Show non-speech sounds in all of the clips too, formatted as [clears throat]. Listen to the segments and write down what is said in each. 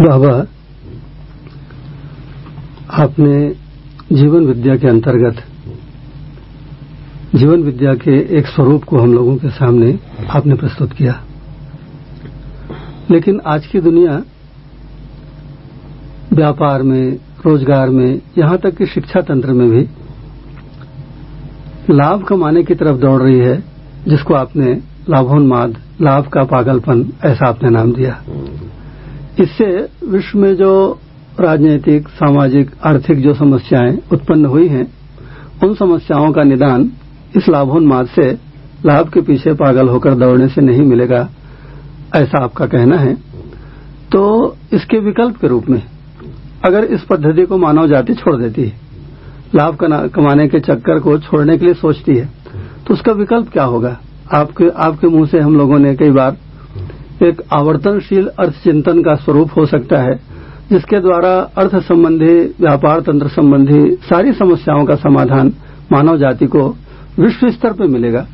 बाबा, आपने जीवन विद्या के अंतर्गत, जीवन विद्या के एक स्वरूप को हम लोगों के सामने आपने प्रस्तुत किया। लेकिन आज की दुनिया व्यापार में, रोज़गार में, यहाँ तक कि शिक्षा तंत्र में भी लाभ कमाने की तरफ़ दौड़ रही है, जिसको आपने लाभोन्माद, लाभ का पागलपन ऐसा आपने नाम दिया। इससे विश्व में जो राजनीतिक, सामाजिक, आर्थिक जो समस्याएँ उत्पन्न हुई हैं, उन समस्याओं का निदान इस लाभोन्माद से लाभ के पीछे पागल होकर दौड़ने से नहीं मिलेगा, ऐसा आपका कहना है। तो इसके विकल्प के रूप में अगर इस पद्धति को मानव जाति छोड़ देती है, लाभ कमाने के चक्कर को छोड़ने के लिए सोचती है तो उसका विकल्प क्या होगा? आपके आपके मुँह से हम लोगों ने कई बार एक आवर्तनशील अर्थ चिंतन का स्वरूप हो सकता है, जिसके द्वारा अर्थ संबंधी, व्यापार तंत्र संबंधी सारी समस्याओं का समाधान मानव जाति को विश्व स्तर पर मिलेगा।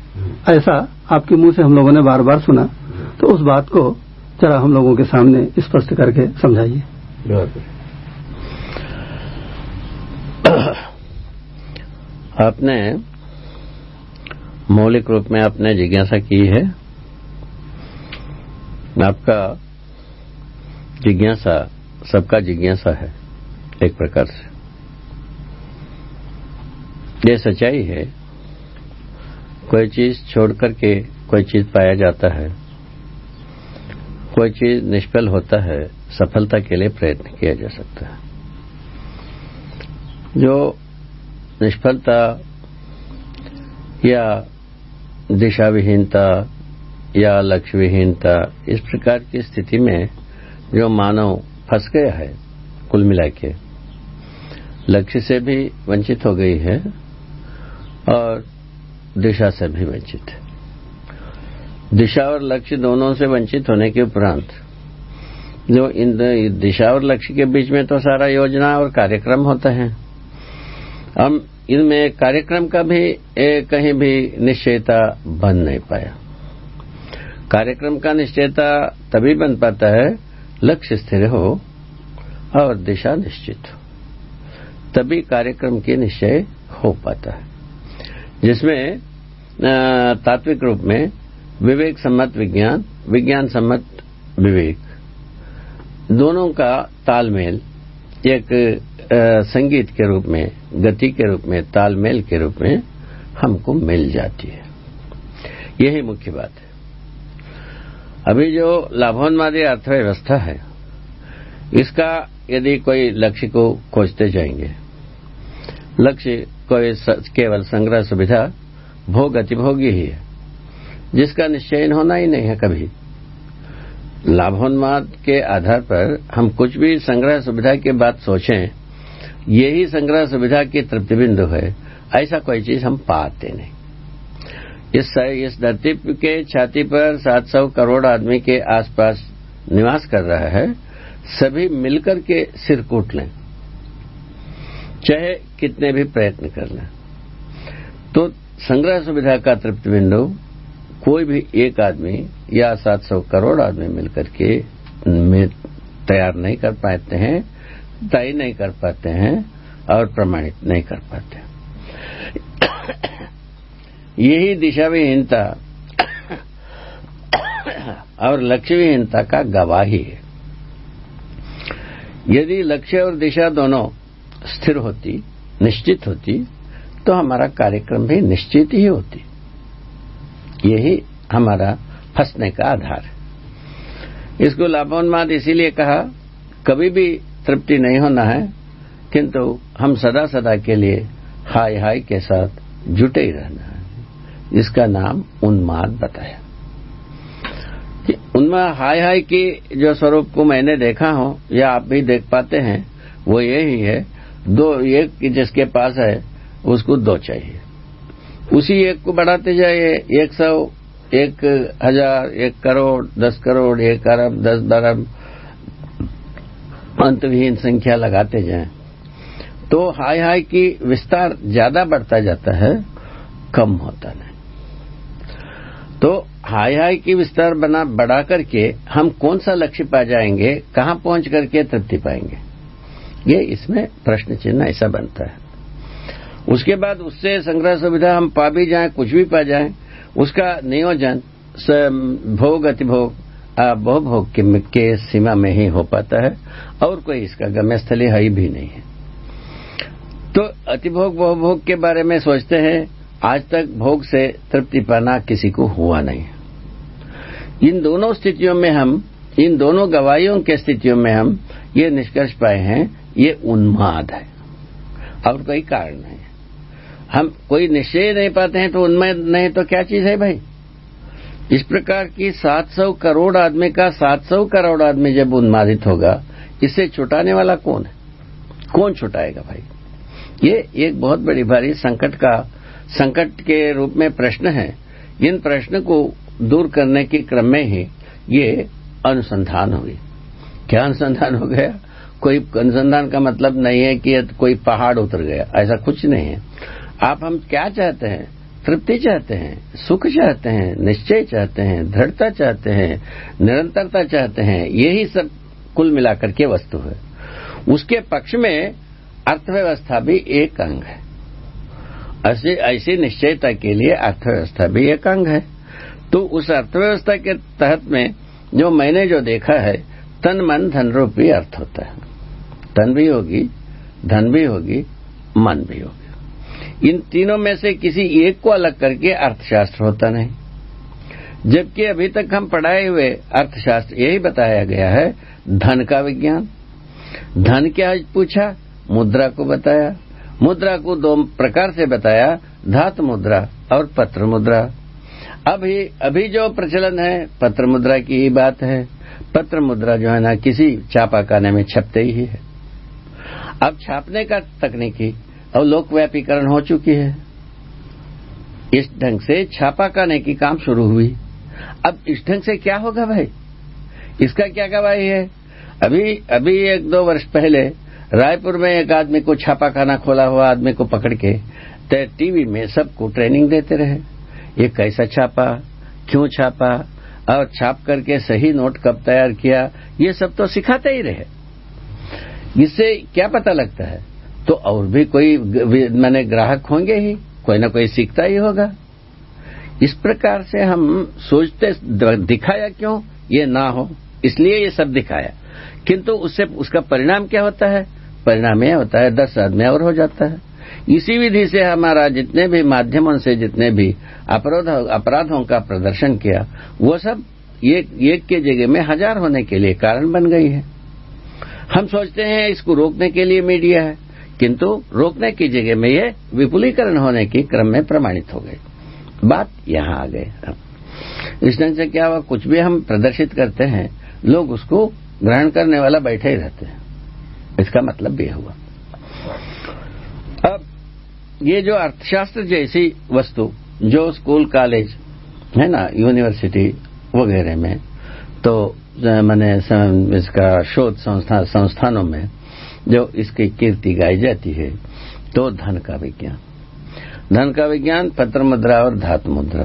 ऐसा आपके मुँह से हम लोगों ने बार बार सुना। तो उस बात को जरा हम लोगों के सामने स्पष्ट करके समझाइए। आपने मौलिक रूप में आपने जिज्ञासा की है। आपका जिज्ञासा, सबका जिज्ञासा है, एक प्रकार से। ये सच्चाई है, कोई चीज़ छोड़ करके कोई चीज़ पाया जाता है, कोई चीज़ निष्फल होता है, सफलता के लिए प्रयत्न किया जा सकता है। जो निष्फलता या दिशा विहीनता या लक्ष्य विहीनता इस प्रकार की स्थिति में जो मानव फंस गया है, कुल मिला के, लक्ष्य से भी वंचित हो गई है और दिशा से भी वंचित है। दिशा और लक्ष्य दोनों से वंचित होने के उपरांत, जो इन दिशा और लक्ष्य के बीच में तो सारा योजना और कार्यक्रम होता है। हम इनमें कार्यक्रम का भी कहीं भी निश्चयता बन नहीं पाया। कार्यक्रम का निश्चयता तभी बन पाता है, लक्ष्य स्थिर हो और दिशा निश्चित हो। तभी कार्यक्रम की निश्चय हो पाता है। जिसमें तात्विक रूप में विवेक सम्मत विज्ञान विज्ञान सम्मत विवेक, दोनों का तालमेल एक संगीत के रूप में, गति के रूप में, तालमेल के रूप में हमको मिल जाती है। यही मुख्य बात है। अभी जो लाभोन्मादी अर्थव्यवस्था है, इसका यदि कोई लक्ष्य को खोजते जाएँगे, लक्ष्य कोई केवल संग्रह सुविधा, भोग अतिभोगी ही है, जिसका निश्चयन होना ही नहीं है कभी। लाभोन्माद के आधार पर हम कुछ भी संग्रह सुविधा की बात सोचें, यही संग्रह सुविधा की तृप्ति बिंदु है, ऐसा कोई चीज़ हम पाते नहीं। इस इस धरती के छाती पर 700 करोड़ आदमी के आसपास निवास कर रहा है, सभी मिलकर के सिर कूट लें, चाहे कितने भी प्रयत्न कर लें। तो संग्रह सुविधा का तृप्त बिंदु कोई भी एक आदमी या 700 करोड़ आदमी मिलकर के तैयार नहीं कर पाते हैं तय नहीं कर पाते हैं और प्रमाणित नहीं कर पाते यही दिशा विहीनता और लक्ष्य विहीनता का गवाही है। यदि लक्ष्य और दिशा दोनों स्थिर होती, निश्चित होती तो हमारा कार्यक्रम भी निश्चित ही होती। यही हमारा फंसने का आधार है। इसको लाभोन्माद इसीलिए कहा, कभी भी तृप्ति नहीं होना है, किंतु हम सदा सदा के लिए हाय हाय के साथ जुटे ही रहना है। इसका नाम उन्माद बताया। उनमें हाय हाय की जो स्वरूप को मैंने देखा हूँ, या आप भी देख पाते हैं, वो यही है दो एक जिसके पास है, उसको दो चाहिए। उसी एक को बढ़ाते जाइए, एक सौ, एक हज़ार, एक करोड़, दस करोड़, एक अरब, दस अरब, अंतविहीन संख्या लगाते जाएँ। तो हाय हाय की विस्तार ज़्यादा बढ़ता जाता है, कम होता नहीं। तो हाई हाई की विस्तार बना बढ़ा करके हम कौन सा लक्ष्य पा जाएँगे कहाँ पहुँच करके तृप्ति पाएँगे? ये इसमें प्रश्न चिन्ह ऐसा बनता है। उसके बाद उससे संग्रह सुविधा हम पा भी जाए कुछ भी पा जाएँ उसका नियोजन भोग अतिभोग बहुभोग के, के सीमा में ही हो पाता है और कोई इसका गम्यस्थली है ही भी नहीं है। तो अतिभोग बहुभोग के बारे में सोचते हैं आज तक भोग से तृप्ति पाना किसी को हुआ नहीं। इन दोनों स्थितियों में हम, इन दोनों गवाहियों के स्थितियों में हम ये निष्कर्ष पाए हैं, ये उन्माद है। और कोई कारण नहीं। हम कोई निश्चय नहीं पाते हैं तो उन्माद नहीं तो क्या चीज़ है भाई? इस प्रकार की 700 करोड़ आदमी का 700 करोड़ आदमी जब उन्मादित होगा, इसे छुटाने वाला कौन है? कौन छुटाएगा भाई? ये एक बहुत बड़ी भारी संकट का संकट के रूप में प्रश्न है। इन प्रश्न को दूर करने के क्रम में ही ये अनुसंधान हुई क्या अनुसंधान हो गया? कोई अनुसंधान का मतलब नहीं है कि कोई पहाड़ उतर गया। ऐसा कुछ नहीं है। आप हम क्या चाहते हैं? तृप्ति चाहते हैं? सुख चाहते हैं? निश्चय चाहते हैं? दृढ़ता चाहते हैं? निरंतरता चाहते हैं? यही सब कुल मिलाकर के वस्तु है। उसके पक्ष में अर्थव्यवस्था भी एक अंग है। ऐसे, ऐसी निश्चयता के लिए अर्थव्यवस्था भी एक अंग है। तो उस अर्थव्यवस्था के तहत में जो मैंने जो देखा है, तन, मन, धन रूपी अर्थ होता है। तन भी होगी, धन भी होगी, मन भी होगी। इन तीनों में से किसी एक को अलग करके अर्थशास्त्र होता नहीं। जबकि अभी तक हम पढ़ाए हुए अर्थशास्त्र यही बताया गया है, धन का विज्ञान। धन क्या पूछा? मुद्रा को बताया। मुद्रा को दो प्रकार से बताया, धात मुद्रा और पत्र मुद्रा। अभी अभी जो प्रचलन है, पत्र मुद्रा की ही बात है। पत्र मुद्रा जो है ना, किसी छापाखाने में छपते ही है। अब छापने का तकनीकी और लोकव्यापीकरण हो चुकी है। इस ढंग से छापाखाने की काम शुरू हुई। अब इस ढंग से क्या होगा भाई? इसका क्या गवाही है? अभी अभी एक दो वर्ष पहले रायपुर में एक आदमी को छापाखाना खोला हुआ आदमी को पकड़ के तो टीवी में सबको ट्रेनिंग देते रहे। ये कैसा छापा? क्यों छापा? और छाप करके सही नोट कब तैयार किया? ये सब तो सिखाते ही रहे। इससे क्या पता लगता है? तो और भी कोई मैंने ग्राहक होंगे ही, कोई ना कोई सीखता ही होगा। इस प्रकार से हम सोचते दिखाया क्यों? ये ना हो। इसलिए ये सब दिखाया। किंतु उससे उसका परिणाम क्या होता है? परिणाम यह होता है, दस आदमी और हो जाता है। इसी विधि से हमारा जितने भी माध्यमों से जितने भी अपराधों का प्रदर्शन किया, वो सब एक एक के जगह में हज़ार होने के लिए कारण बन गई है। हम सोचते हैं इसको रोकने के लिए मीडिया है, किंतु रोकने की जगह में ये विपुलीकरण होने के क्रम में प्रमाणित हो गई बात यहाँ आ गई। इस ढंग से क्या हुआ? कुछ भी हम प्रदर्शित करते हैं, लोग उसको ग्रहण करने वाला बैठे ही रहते हैं। इसका मतलब भी हुआ। अब ये जो अर्थशास्त्र जैसी वस्तु, जो स्कूल, कॉलेज, है ना, यूनिवर्सिटी वगैरह में तो मैंने इसका शोध संस्था, संस्थानों में, जो इसकी कीर्ति गाई जाती है तो धन का विज्ञान। धन का विज्ञान पत्र मुद्रा और धातु मुद्रा।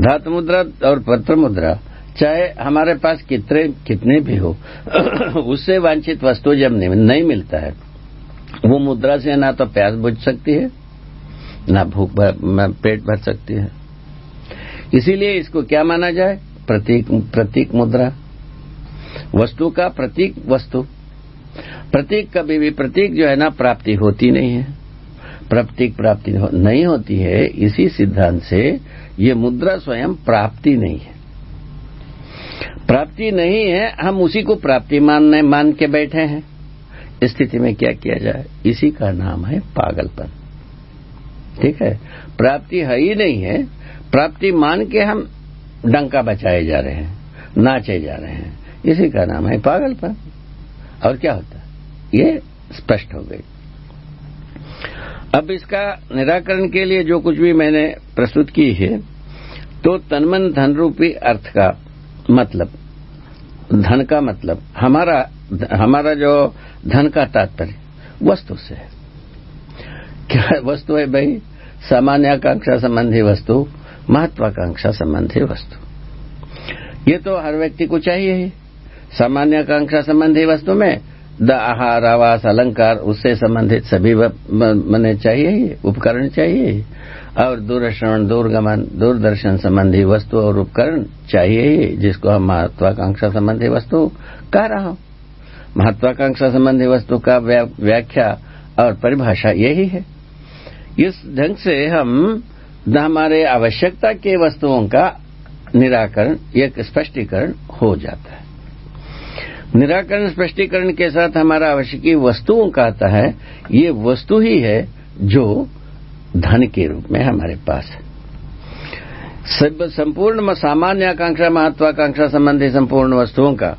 धातु मुद्रा और पत्र मुद्रा चाहे हमारे पास कितने कितने भी हो, [clears throat] उससे वांछित वस्तु जब नहीं मिलता है, वो मुद्रा से ना तो प्यास बुझ सकती है, ना भूख पेट भर सकती है। इसीलिए इसको क्या माना जाए? प्रतीक प्रतीक मुद्रा। वस्तु का प्रतीक वस्तु। प्रतीक कभी भी, प्रतीक जो है ना, प्राप्ति होती नहीं है। प्रतीक प्राप्ति नहीं होती है, इसी सिद्धांत से ये मुद्रा स्वयं प्राप्ति नहीं है। प्राप्ति नहीं है, हम उसी को प्राप्ति मानने, मान के बैठे हैं। स्थिति में क्या किया जाए? इसी का नाम है पागलपन। ठीक है? प्राप्ति है ही नहीं है। प्राप्ति मान के हम डंका बचाए जा रहे हैं, नाचे जा रहे हैं। इसी का नाम है पागलपन। और क्या होता? है ये स्पष्ट हो गई। अब इसका निराकरण के लिए जो कुछ भी मैंने प्रस्तुत की है तो तनमन धन रूपी अर्थ का मतलब धन का मतलब हमारा हमारा जो धन का तात्पर्य, वस्तु से है। क्या वस्तु है भाई? सामान्य आकांक्षा संबंधी वस्तु, महत्वाकांक्षा संबंधी वस्तु। ये तो हर व्यक्ति को चाहिए ही। सामान्य आकांक्षा संबंधी वस्तु में, द आहार, आवास, अलंकार, उससे संबंधित सभी मने चाहिए ही, उपकरण चाहिए और दूरश्रवण, दूरगमन, दूरदर्शन संबंधी वस्तु और उपकरण चाहिए ही, जिसको हम महत्वाकांक्षा संबंधी वस्तु कह रहा हूँ। महत्वाकांक्षा संबंधी वस्तु का व्याख्या और परिभाषा यही है। इस ढंग से हम हमारे आवश्यकता के वस्तुओं का निराकरण, एक स्पष्टीकरण हो जाता है। निराकरण, स्पष्टीकरण के साथ हमारा आवश्यकी वस्तुओं का आता है, ये वस्तु ही है जो धन के रूप में हमारे पास है। संपूर्ण सामान्य आकांक्षा, महत्वाकांक्षा संबंधी संपूर्ण वस्तुओं का।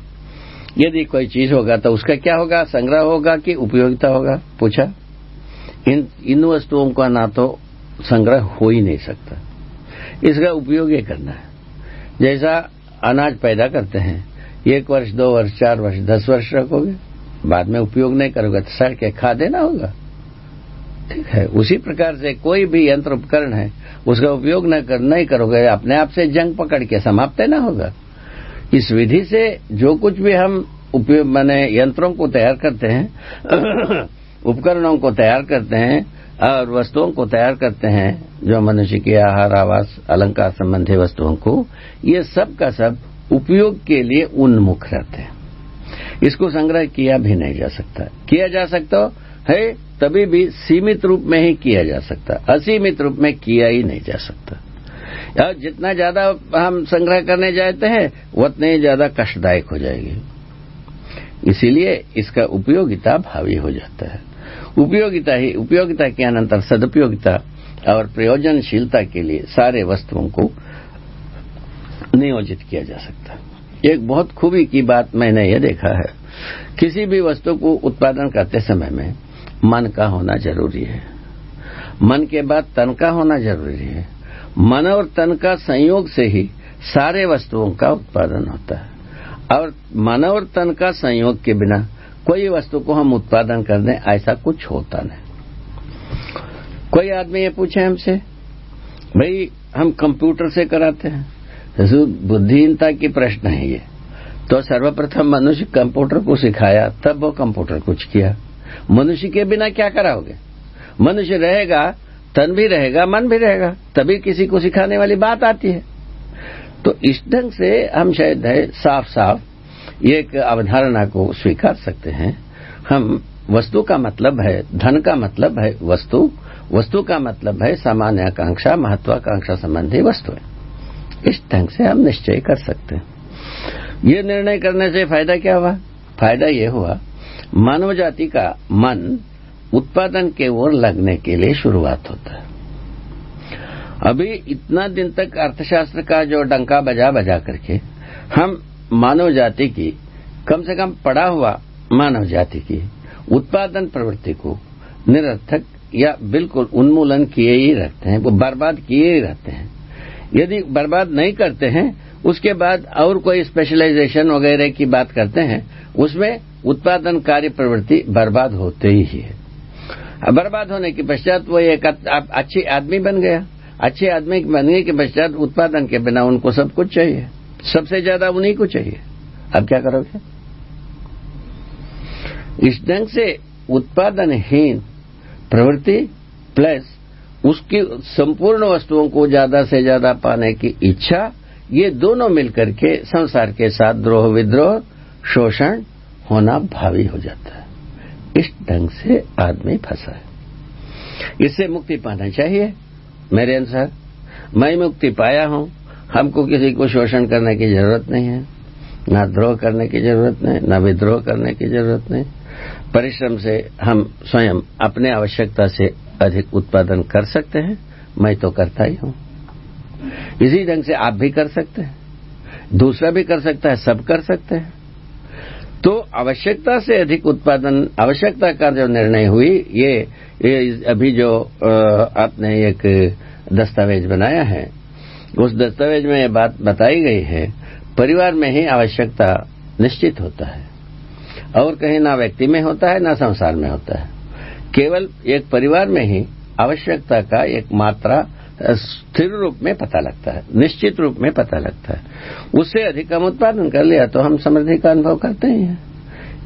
यदि कोई चीज़ होगा तो उसका क्या होगा? संग्रह होगा कि उपयोगिता होगा? पूछा। इन इन वस्तुओं का ना तो संग्रह हो ही नहीं सकता। इसका उपयोग ये करना है। जैसा अनाज पैदा करते हैं, एक वर्ष, दो वर्ष, चार वर्ष, दस वर्ष रखोगे, बाद में उपयोग नहीं करोगे तो सड़ के खा देना होगा। ठीक है। उसी प्रकार से कोई भी यंत्र उपकरण है उसका उपयोग न कर, नहीं करोगे अपने आप से जंग पकड़ के समाप्त ना होगा। इस विधि से जो कुछ भी हम उपयोग मैंने यंत्रों को तैयार करते हैं [coughs] उपकरणों को तैयार करते हैं और वस्तुओं को तैयार करते हैं जो मनुष्य के आहार आवास अलंकार संबंधी वस्तुओं को ये सब का सब उपयोग के लिए उन्मुख रहते हैं। इसको संग्रह किया भी नहीं जा सकता। किया जा सकता है, तभी भी सीमित रूप में ही किया जा सकता, असीमित रूप में किया ही नहीं जा सकता। और जितना ज़्यादा हम संग्रह करने जाते हैं, उतने ही ज़्यादा कष्टदायक हो जाएगी। इसीलिए इसका उपयोगिता भावी हो जाता है। उपयोगिता ही, उपयोगिता के अनंतर सदुपयोगिता और प्रयोजनशीलता के लिए सारे वस्तुओं को नियोजित किया जा सकता है। एक बहुत खूबी की बात मैंने यह देखा है, किसी भी वस्तु को उत्पादन करते समय में मन का होना ज़रूरी है। मन के बाद तन का होना ज़रूरी है। मन और तन का संयोग से ही सारे वस्तुओं का उत्पादन होता है। और मन और तन का संयोग के बिना कोई वस्तु को हम उत्पादन कर दें, ऐसा कुछ होता नहीं। कोई आदमी ये पूछे हमसे, भाई, हम कंप्यूटर से कराते हैं? बुद्धिहीनता की प्रश्न है ये। तो सर्वप्रथम मनुष्य कंप्यूटर को सिखाया, तब वो कंप्यूटर कुछ किया। मनुष्य के बिना क्या कराओगे? मनुष्य रहेगा, तन भी रहेगा, मन भी रहेगा, तभी किसी को सिखाने वाली बात आती है। तो इस ढंग से हम शायद है साफ़ साफ़ एक अवधारणा को स्वीकार सकते हैं। हम वस्तु का मतलब है, धन का मतलब है वस्तु। वस्तु का मतलब है सामान्य आकांक्षा महत्वाकांक्षा संबंधी वस्तुएँ इस ढंग से हम निश्चय कर सकते हैं। ये निर्णय करने से फ़ायदा क्या हुआ? फ़ायदा ये हुआ मानव जाति का मन उत्पादन के ओर लगने के लिए शुरुआत होता है। अभी इतना दिन तक अर्थशास्त्र का जो डंका बजा बजा करके हम मानव जाति की, कम से कम पड़ा हुआ मानव जाति की उत्पादन प्रवृत्ति को निरर्थक या बिल्कुल उन्मूलन किए ही रहते हैं, वो बर्बाद किए ही रहते हैं। यदि बर्बाद नहीं करते हैं, उसके बाद और कोई स्पेशलाइजेशन वगैरह की बात करते हैं, उसमें उत्पादन कार्य प्रवृत्ति बर्बाद होते ही है। बर्बाद होने के पश्चात वो एक अच्छे आदमी बन गया। अच्छे आदमी बनने के पश्चात उत्पादन के बिना उनको सब कुछ चाहिए। सबसे ज़्यादा उन्हीं को चाहिए। अब क्या करोगे? इस ढंग से उत्पादनहीन प्रवृत्ति प्लस उसकी संपूर्ण वस्तुओं को ज़्यादा से ज़्यादा पाने की इच्छा, ये दोनों मिलकर के संसार के साथ द्रोह विद्रोह, शोषण होना भावी हो जाता है। इस ढंग से आदमी फंसा है। इससे मुक्ति पाना चाहिए। मेरे अनुसार, मैं मुक्ति पाया हूँ। हमको किसी को शोषण करने की ज़रूरत नहीं है। न द्रोह करने की ज़रूरत नहीं, न विद्रोह करने की ज़रूरत नहीं। परिश्रम से हम स्वयं अपने आवश्यकता से अधिक उत्पादन कर सकते हैं। मैं तो करता ही हूँ। इसी ढंग से आप भी कर सकते हैं। दूसरा भी कर सकता है, सब कर सकते हैं। तो आवश्यकता से अधिक उत्पादन आवश्यकता का जो निर्णय हुई ये, ये अभी जो आपने एक दस्तावेज़ बनाया है उस दस्तावेज़ में ये बात बताई गई है परिवार में ही आवश्यकता निश्चित होता है। और कहीं ना व्यक्ति में होता है ना संसार में होता है। केवल एक परिवार में ही आवश्यकता का एक मात्रा स्थिर रूप में पता लगता है, निश्चित रूप में पता लगता है। उससे अधिक हम उत्पादन कर लिया तो हम समृद्धि का अनुभव करते ही हैं।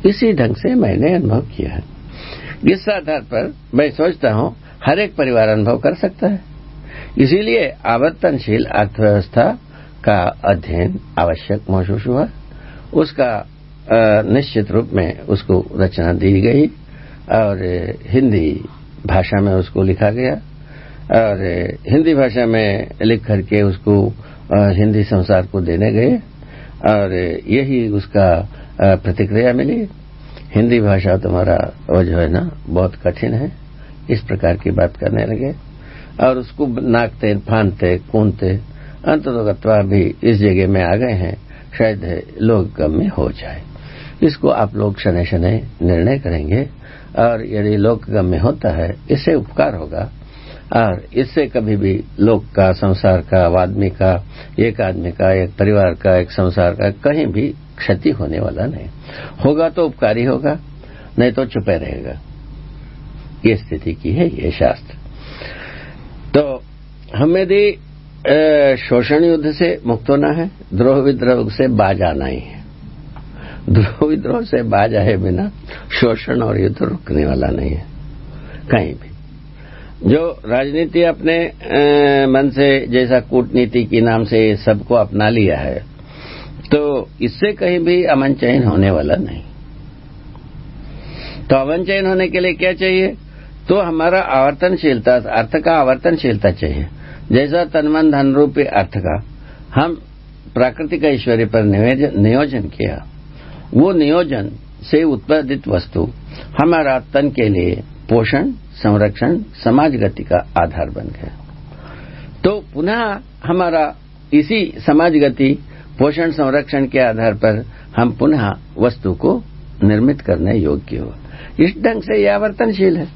इसी ढंग से मैंने अनुभव किया है। इस आधार पर मैं सोचता हूँ, हर एक परिवार अनुभव कर सकता है। इसीलिए आवर्तनशील अर्थव्यवस्था का अध्ययन आवश्यक महसूस हुआ। उसका निश्चित रूप में उसको रचना दी गई और हिंदी भाषा में उसको लिखा गया। और हिंदी भाषा में लिख करके उसको हिंदी संसार को देने गए। और यही उसका प्रतिक्रिया मिली। हिंदी भाषा तुम्हारा जो है ना, बहुत कठिन है। इस प्रकार की बात करने लगे। और उसको नाकते, फानते कूदते अंततोगत्वा भी इस जगह में आ गए हैं। शायद लोग कम में हो जाए। इसको आप लोग शनै शनै निर्णय करेंगे। और यदि लोक गम्य होता है, इससे उपकार होगा। और इससे कभी भी लोक का, संसार का, आदमी का, एक आदमी का, एक परिवार का, एक संसार का कहीं भी क्षति होने वाला नहीं। होगा तो उपकारी होगा, नहीं तो चुपे रहेगा। ये स्थिति की है, ये शास्त्र। तो हमें यदि शोषण युद्ध से मुक्त होना है, द्रोह विद्रोह से बाज आना ही है। द्रोह विद्रोह से बाज आए बिना शोषण और युद्ध रुकने वाला नहीं है। कहीं भी। जो राजनीति अपने मन से जैसा कूटनीति के नाम से सबको अपना लिया है तो इससे कहीं भी अमन चयन होने वाला नहीं। तो अमन चयन होने के लिए क्या चाहिए? तो हमारा आवर्तनशीलता, अर्थ का आवर्तनशीलता चाहिए। जैसा तनमन धन रूपी अर्थ का, हम प्राकृतिक ऐश्वर्य पर नियोजन किया। वो नियोजन से उत्पादित वस्तु हमारा तन के लिए पोषण संरक्षण, समाज गति का आधार बन गया। तो पुनः हमारा इसी समाज गति, पोषण संरक्षण के आधार पर हम पुनः वस्तु को निर्मित करने योग्य हो। इस ढंग से यह आवर्तनशील है।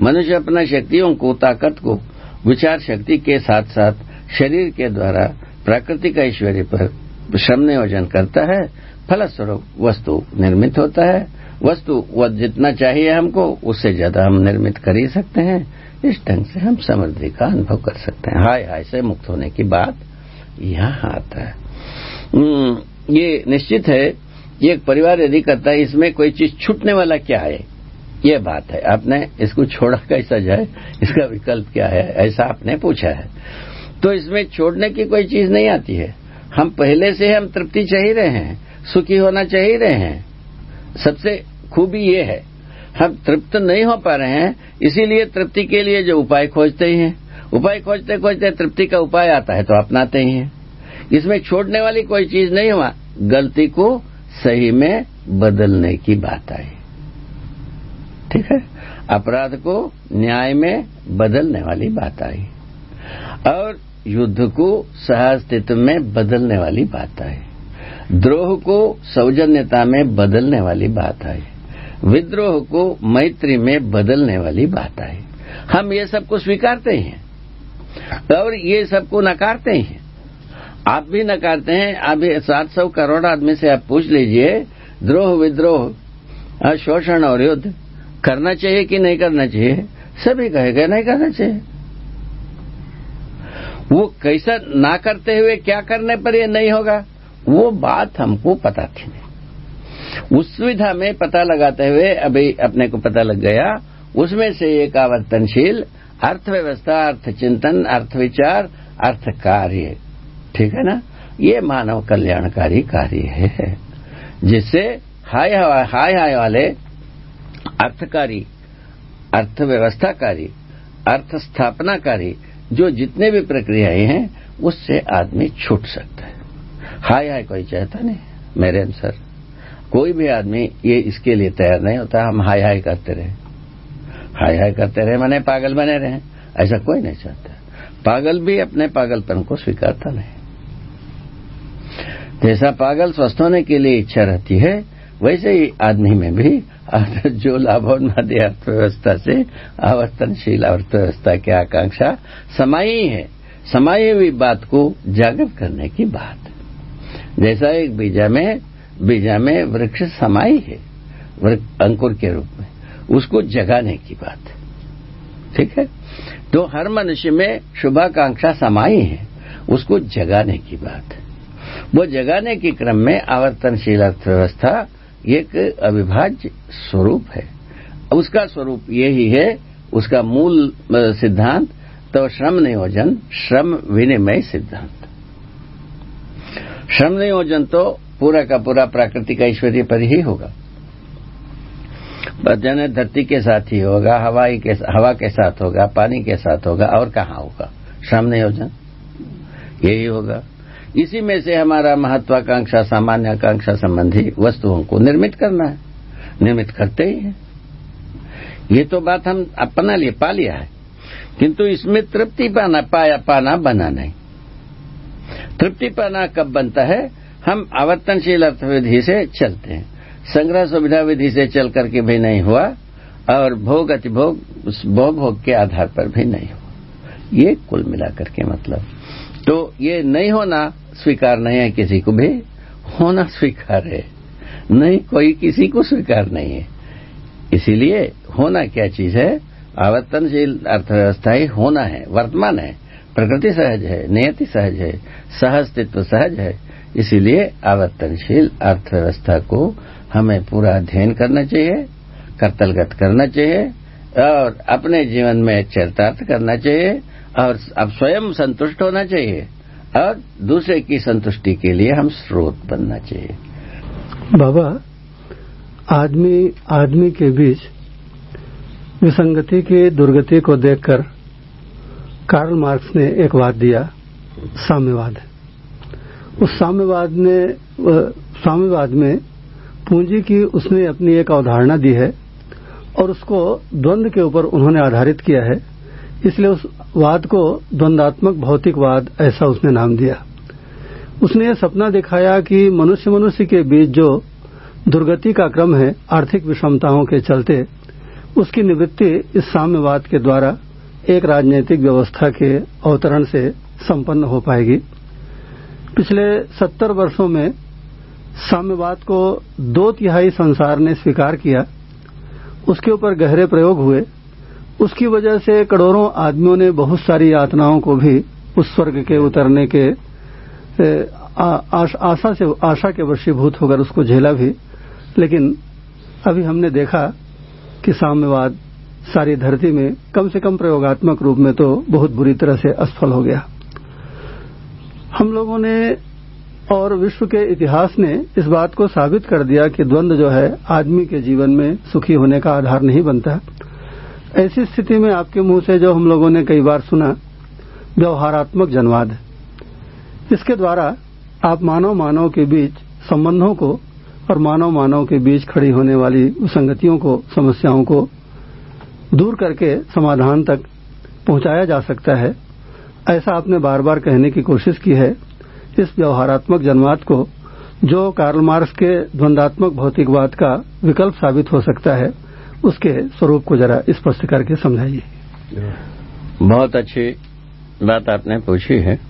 मनुष्य अपना शक्तियों को, ताकत को, विचार शक्ति के साथ साथ शरीर के द्वारा प्राकृतिक ऐश्वर्य पर श्रम नियोजन करता है। फलस्वरूप वस्तु निर्मित होता है। वस्तु वह जितना चाहिए हमको, उससे ज़्यादा हम निर्मित कर ही सकते हैं। इस ढंग से हम समृद्धि का अनुभव कर सकते हैं। हाय हाय, से मुक्त होने की बात यहाँ आता है। ये निश्चित है ये एक परिवार यदि करता है, इसमें कोई चीज़ छूटने वाला क्या है? ये बात है। आपने इसको छोड़ा कैसा जाए? इसका विकल्प क्या है? ऐसा आपने पूछा है। तो इसमें छोड़ने की कोई चीज़ नहीं आती है। हम पहले से हम तृप्ति चाह रहे हैं, सुखी होना चाह रहे हैं। सबसे खूबी ये है। हम तृप्त नहीं हो पा रहे हैं, इसीलिए तृप्ति के लिए जो उपाय खोजते ही उपाय खोजते खोजते तृप्ति का उपाय आता है तो अपनाते ही हैं। इसमें छोड़ने वाली कोई चीज़ नहीं हुआ। गलती को सही में बदलने की बात आई। ठीक है? अपराध को न्याय में बदलने वाली बात आई। और युद्ध को सहअस्तित्व में बदलने वाली बात आई। द्रोह को सौजन्यता में बदलने वाली बात आई। विद्रोह को मैत्री में बदलने वाली बात आई हम ये सबको स्वीकारते हैं और ये सबको नकारते हैं। आप भी नकारते हैं। अभी सात सौ करोड़ आदमी से आप पूछ लीजिए, द्रोह, विद्रोह शोषण और युद्ध करना चाहिए कि नहीं करना चाहिए? सभी कहेगा, नहीं करना चाहिए। वो कैसा ना करते हुए क्या करने पर ये नहीं होगा? वो बात हमको पता थी नहीं। उस सुविधा में पता लगाते हुए अभी अपने को पता लग गया, उसमें से एक आवर्तनशील अर्थव्यवस्था अर्थ चिंतन अर्थ कार्य ठीक है ना? ये मानव कल्याणकारी कार्य है जिससे हाय हाय हाय वाले अर्थकारी, अर्थव्यवस्थाकारी अर्थ स्थापनाकारी जो जितने भी प्रक्रियाएँ हैं, उससे आदमी छूट सकता है। हाय हाय कोई चाहता नहीं, मेरे अनुसार। कोई भी आदमी ये इसके लिए तैयार नहीं होता, हम हाय हाय करते रहे। हाय हाय करते रहे मैंने पागल बने रहे। ऐसा कोई नहीं चाहता। पागल भी अपने पागलपन को स्वीकारता नहीं। जैसा पागल स्वस्थ होने के लिए इच्छा रहती है, वैसे ही आदमी में भी जो लाभोन्मादी अर्थव्यवस्था से आवर्तनशील अर्थव्यवस्था की आकांक्षा समाई है, समाई हुई बात को जागृत करने की बात। जैसा एक बीजा में बीजा में वृक्ष समाई है अंकुर के रूप में। उसको जगाने की बात ठीक है? तो हर मनुष्य में शुभाकांक्षा समाई है, उसको जगाने की बात है। वो जगाने के क्रम में आवर्तनशील अर्थव्यवस्था एक अविभाज्य स्वरूप है। उसका स्वरूप यही है, उसका मूल सिद्धांत तो श्रम नियोजन, श्रम विनिमय सिद्धांत। श्रम नियोजन तो पूरा का पूरा प्राकृतिक ऐश्वर्य पर ही होगा। जन धरती के साथ ही होगा, हवाई के हवा के साथ होगा, पानी के साथ होगा, और कहाँ होगा? श्रम नियोजन यही होगा। इसी में से हमारा महत्वाकांक्षा सामान्य आकांक्षा संबंधी वस्तुओं को निर्मित करना है। निर्मित करते ही हैं। ये तो बात हम अपना लिए पा लिया है। किंतु इसमें तृप्ति पाना, पाया, पाना बना नहीं। तृप्ति पाना कब बनता है? हम आवर्तनशील अर्थविधि से चलते हैं। संग्रह सुविधा विधि से चल करके भी नहीं हुआ और भोग अतिभोग, उस भोग भोग के आधार पर भी नहीं हुआ। ये कुल मिलाकर के मतलब। तो ये नहीं होना स्वीकार नहीं है किसी को भी, होना स्वीकार है। नहीं, कोई किसी को स्वीकार नहीं है। इसीलिए होना क्या चीज़ है? आवर्तनशील अर्थव्यवस्था ही होना है, वर्तमान है। प्रकृति सहज है, नियति सहज है सहअस्तित्व सहज है। इसीलिए आवर्तनशील अर्थव्यवस्था को हमें पूरा अध्ययन करना चाहिए, कर्तलगत करना चाहिए, और अपने जीवन में चरितार्थ करना चाहिए, और अब स्वयं संतुष्ट होना चाहिए, और दूसरे की संतुष्टि के लिए हम स्रोत बनना चाहिए। बाबा, आदमी आदमी के बीच विसंगति की दुर्गति को देखकर कार्ल मार्क्स ने एक वाद दिया, साम्यवाद। उस साम्यवाद ने साम्यवाद में पूंजी की उसने अपनी एक अवधारणा दी है और उसको द्वंद्व के ऊपर उन्होंने आधारित किया है। इसलिए उस वाद को द्वंदात्मक भौतिकवाद ऐसा उसने नाम दिया। उसने यह सपना दिखाया कि मनुष्य मनुष्य के बीच जो दुर्गति का क्रम है, आर्थिक विषमताओं के चलते, उसकी निवृत्ति इस साम्यवाद के द्वारा एक राजनीतिक व्यवस्था के अवतरण से संपन्न हो पाएगी। पिछले सत्तर वर्षों में साम्यवाद को दो तिहाई संसार ने स्वीकार किया उसके ऊपर गहरे प्रयोग हुए। उसकी वजह से करोड़ों आदमियों ने बहुत सारी यातनाओं को भी उस स्वर्ग के उतरने के आ, आशा से आशा के वशीभूत होकर उसको झेला भी। लेकिन अभी हमने देखा कि साम्यवाद सारी धरती में कम से कम प्रयोगात्मक रूप में तो बहुत बुरी तरह से असफल हो गया। हम लोगों ने और विश्व के इतिहास ने इस बात को साबित कर दिया कि द्वंद्व जो है आदमी के जीवन में सुखी होने का आधार नहीं बनता। ऐसी स्थिति में आपके मुँह से जो हम लोगों ने कई बार सुना, व्यवहारात्मक जनवाद। इसके द्वारा आप मानव मानव के बीच संबंधों को और मानव मानव के बीच खड़ी होने वाली विसंगतियों को, समस्याओं को दूर करके समाधान तक पहुँचाया जा सकता है। ऐसा आपने बार बार कहने की कोशिश की है, इस व्यवहारात्मक जनवाद को, जो कार्ल मार्क्स के द्वंदात्मक भौतिकवाद का विकल्प साबित हो सकता है, उसके स्वरूप को जरा स्पष्ट करके समझाइए। बहुत अच्छी बात आपने पूछी है।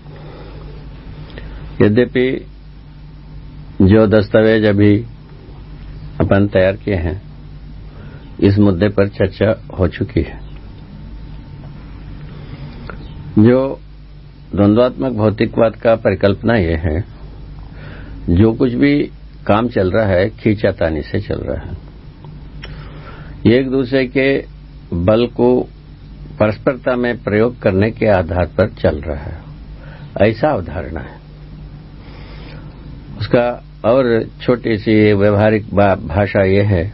यद्यपि जो दस्तावेज़ अभी अपन तैयार किए हैं, इस मुद्दे पर चर्चा हो चुकी है। जो द्वंद्वात्मक भौतिकवाद का परिकल्पना यह है, जो कुछ भी काम चल रहा है खींचातानी से चल रहा है। एक दूसरे के बल को परस्परता में प्रयोग करने के आधार पर चल रहा है। ऐसा अवधारणा है। उसका और छोटी सी व्यवहारिक भाषा यह है,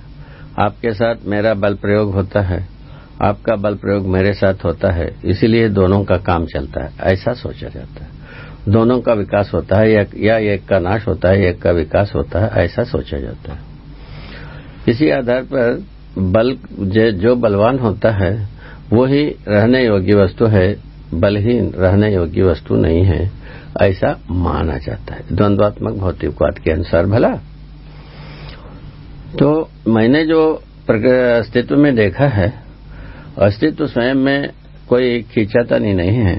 आपके साथ मेरा बल प्रयोग होता है। आपका बल प्रयोग मेरे साथ होता है इसीलिए दोनों का काम चलता है। ऐसा सोचा जाता है। दोनों का विकास होता है या, एक का नाश होता है एक का विकास होता है ऐसा सोचा जाता है। इसी आधार पर बल जो बलवान होता है वो ही रहने योग्य वस्तु है बलहीन रहने योग्य वस्तु नहीं है ऐसा माना जाता है। द्वंद्वात्मक भौतिकवाद के अनुसार भला? तो मैंने जो अस्तित्व में देखा है अस्तित्व स्वयं में कोई खींचातानी नहीं है।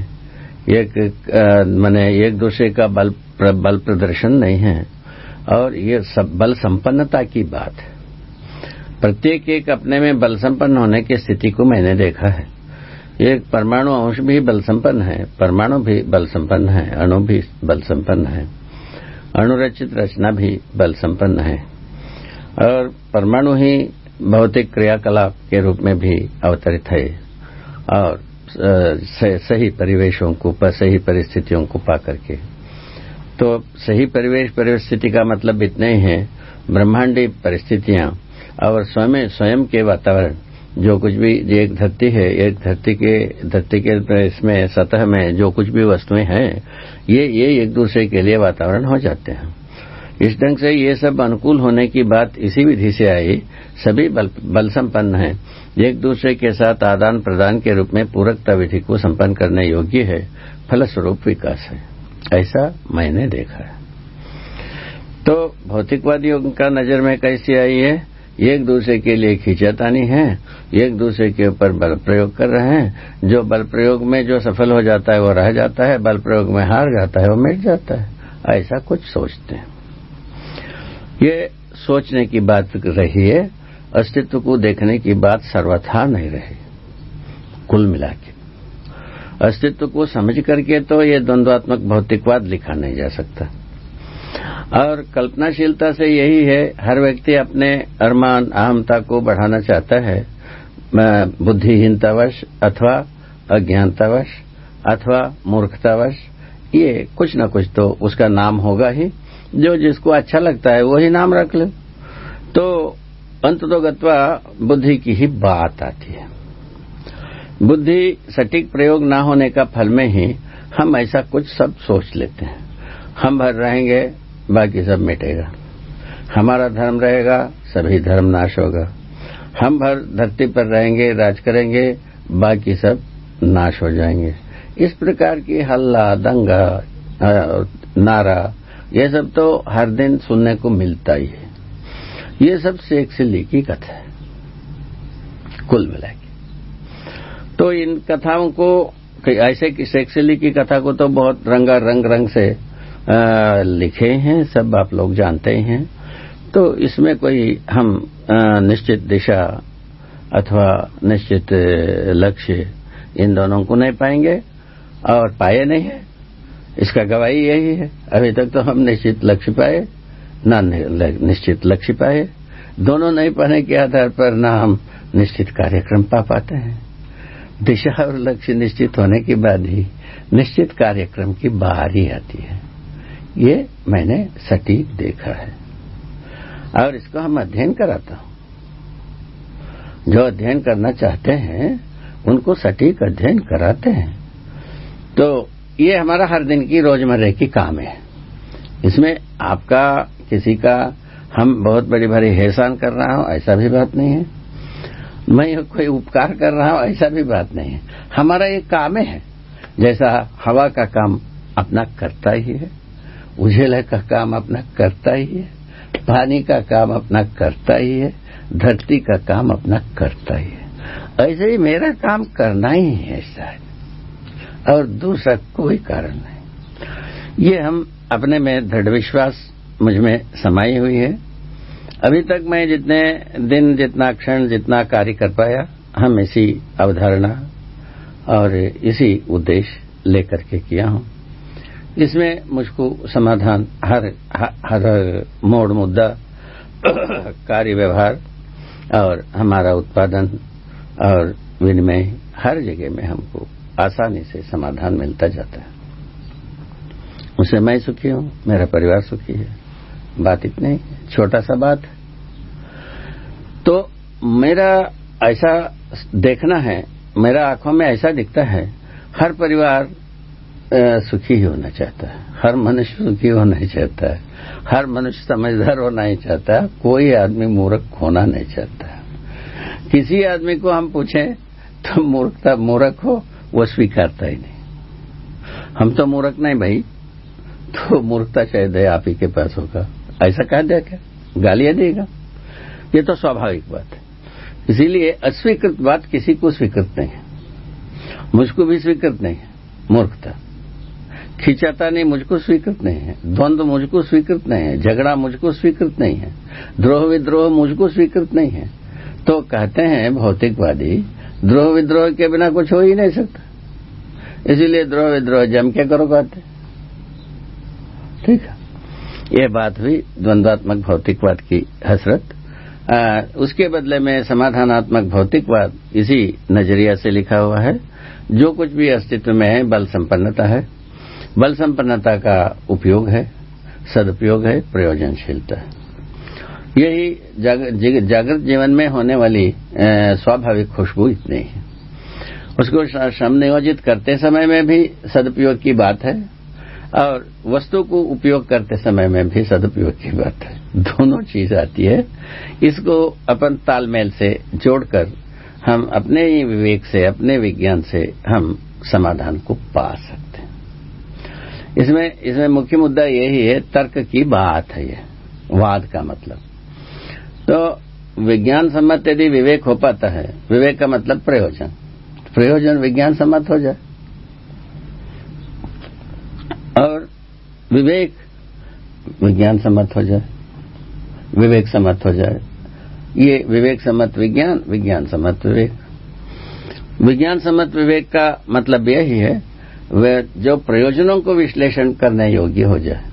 एक मैंने एक दूसरे का बल प्र, बल प्रदर्शन नहीं है। और ये सब बल संपन्नता की बात है। प्रत्येक एक अपने में बल संपन्न होने की स्थिति को मैंने देखा है। एक परमाणु अंश भी बल संपन्न है परमाणु भी बल संपन्न है अणु भी बल संपन्न है अणुरचित रचना भी बल संपन्न है। और परमाणु ही भौतिक क्रियाकलाप के रूप में भी अवतरित है और सही परिवेशों को सही परिस्थितियों को पा करके। तो सही परिवेश, परिस्थिति का मतलब इतने ही है, ब्रह्मांडी परिस्थितियाँ और स्वयं स्वयं के वातावरण, जो कुछ भी, एक धरती है, एक धरती के धरती के इसमें, सतह में जो कुछ भी वस्तुएँ हैं, ये ये एक दूसरे के लिए वातावरण हो जाते हैं। इस ढंग से ये सब अनुकूल होने की बात इसी विधि से आई। सभी बल, बल संपन्न है। एक दूसरे के साथ आदान प्रदान के रूप में पूरकता विधि को संपन्न करने योग्य है। फलस्वरूप विकास है। ऐसा मैंने देखा है। तो भौतिकवादियों का नज़र में कैसी आई है? एक दूसरे के लिए खींचातानी है। एक दूसरे के ऊपर बल प्रयोग कर रहे हैं। जो बल प्रयोग में जो सफल हो जाता है वो रह जाता है। बल प्रयोग में हार जाता है वो मिट जाता है। ऐसा कुछ सोचते हैं। ये सोचने की बात रही है, अस्तित्व को देखने की बात सर्वथा नहीं रही। कुल मिला के अस्तित्व को समझ करके तो ये द्वंद्वात्मक भौतिकवाद लिखा नहीं जा सकता। और कल्पनाशीलता से यही है, हर व्यक्ति अपने अरमान, अहमता को बढ़ाना चाहता है। बुद्धिहीनतावश अथवा अज्ञानतावश अथवा मूर्खतावश, ये कुछ न कुछ तो उसका नाम होगा ही। जो जिसको अच्छा लगता है, वही नाम रख ले। तो अंत तो गत्वा बुद्धि की ही बात आती है। बुद्धि सटीक प्रयोग न होने का फल में ही हम ऐसा कुछ सब सोच लेते हैं। हम भर रहेंगे, बाकी सब मिटेगा। हमारा धर्म रहेगा, सभी धर्म नाश होगा। हम भर धरती पर रहेंगे, राज करेंगे, बाकी सब नाश हो जाएँगे। इस प्रकार की हल्ला, दंगा नारा ये सब तो हर दिन सुनने को मिलता ही है। ये सब शेख सिल्ली की कथा है। कुल मिला तो इन कथाओं को ऐसे कि शेख सिल्ली की कथा को तो बहुत रंगा रंग रंग से आ, लिखे हैं सब आप लोग जानते हैं। तो इसमें कोई हम आ, निश्चित दिशा अथवा निश्चित लक्ष्य इन दोनों को नहीं पाएँगे और पाए नहीं है। इसका गवाही यही है। अभी तक तो हम निश्चित लक्ष्य पाए, न निश्चित लक्ष्य पाए। दोनों नहीं पाने के आधार पर न हम निश्चित कार्यक्रम पा पाते हैं। दिशा और लक्ष्य निश्चित होने के बाद ही निश्चित कार्यक्रम की बाहरी आती है। ये मैंने सटीक देखा है। और इसको हम अध्ययन कराता हूँ। जो अध्ययन करना चाहते हैं, उनको सटीक अध्ययन कराते हैं। तो ये हमारा हर दिन की रोज़मर्रा की काम है। इसमें आपका किसी का हम बहुत बड़ी भारी हेसान कर रहा हूँ, ऐसा भी बात नहीं है। मैं कोई उपकार कर रहा हूँ, ऐसा भी बात नहीं है। हमारा ये काम है, जैसा हवा का काम अपना करता ही है, उजेला का काम अपना करता ही है, पानी का काम अपना करता ही है, धरती का काम अपना करता ही है। ऐसे ही मेरा काम करना ही है शायद। और दूसरा कोई कारण नहीं। ये हम अपने में दृढ़ विश्वास मुझमें समाई हुई है। अभी तक मैं जितने दिन, जितना क्षण, जितना कार्य कर पाया, हम इसी अवधारणा और इसी उद्देश्य लेकर के किया हूँ। इसमें मुझको समाधान, हर हर मोड़ मुद्दा, [coughs] कार्य व्यवहार और हमारा उत्पादन और विनिमय हर जगह में हमको आसानी से समाधान मिलता जाता है। उसे मैं सुखी हूँ, मेरा परिवार सुखी है। बात इतनी छोटा सा बात तो मेरा ऐसा देखना है, मेरा आँखों में ऐसा दिखता है, हर परिवार सुखी ही होना चाहता है, हर मनुष्य सुखी होना ही चाहता है, हर मनुष्य समझदार होना ही चाहता है, कोई आदमी मूर्ख होना नहीं चाहता किसी आदमी को हम पूछें तो मूर्खता, मूर्ख हो? वो स्वीकारता ही नहीं। हम तो मूर्ख नहीं भाई। तो मूर्खता शायद है आप ही के पास होगा। ऐसा कह दिया क्या? गालियाँ देगा। ये तो स्वाभाविक बात है। इसीलिए अस्वीकृत बात किसी को स्वीकृत नहीं है। मुझको भी स्वीकृत नहीं है। मूर्खता। खिंचाता नहीं, मुझको स्वीकृत नहीं है। द्वंद्व मुझको स्वीकृत नहीं है। झगड़ा मुझको स्वीकृत नहीं है। द्रोह विद्रोह मुझको स्वीकृत नहीं है। तो कहते हैं भौतिकवादी द्रोह विद्रोह के बिना कुछ हो ही नहीं सकता। इसीलिए द्रोह विद्रोह जम के करो कहते। ठीक है। ये बात हुई द्वंद्वात्मक भौतिकवाद की हसरत। आ, उसके बदले में समाधानात्मक भौतिकवाद इसी नज़रिया से लिखा हुआ है। जो कुछ भी अस्तित्व में है बल संपन्नता है। बल संपन्नता का उपयोग है सदुपयोग है प्रयोजनशीलता है। यही जागृत जीवन में होने वाली स्वाभाविक खुशबू इतनी है। उसको श्रम नियोजित करते समय में भी सदुपयोग की बात है, और वस्तु को उपयोग करते समय में भी सदुपयोग की बात है। दोनों चीज़ आती है। इसको अपन तालमेल से जोड़कर हम अपने ही विवेक से, अपने विज्ञान से हम समाधान को पा सकते हैं। इसमें इसमें मुख्य मुद्दा यही है, तर्क की बात है ये। वाद का मतलब। तो विज्ञान सम्मत यदि विवेक हो पाता है, विवेक का मतलब प्रयोजन। प्रयोजन विज्ञान सम्मत हो जाए। और विवेक विज्ञान सम्मत हो जाए। विवेक सम्मत हो जाए। ये विवेक सम्मत विज्ञान विज्ञान सम्मत विवेक। विज्ञान सम्मत विवेक का मतलब यही है वह जो प्रयोजनों को विश्लेषण करने योग्य हो जाए।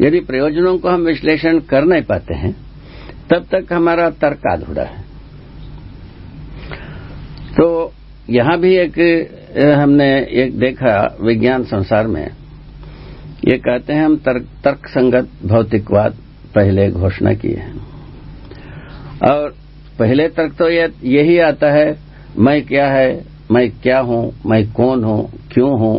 यदि प्रयोजनों को हम विश्लेषण कर नहीं पाते हैं तब तक हमारा तर्क अधूरा है। तो यहाँ भी एक हमने एक देखा विज्ञान संसार में। ये कहते हैं हम तर्क, तर्क संगत भौतिकवाद पहले घोषणा किए हैं। और पहले तर्क तो यही आता है मैं क्या है मैं क्या हूँ मैं कौन हूँ क्यों हूँ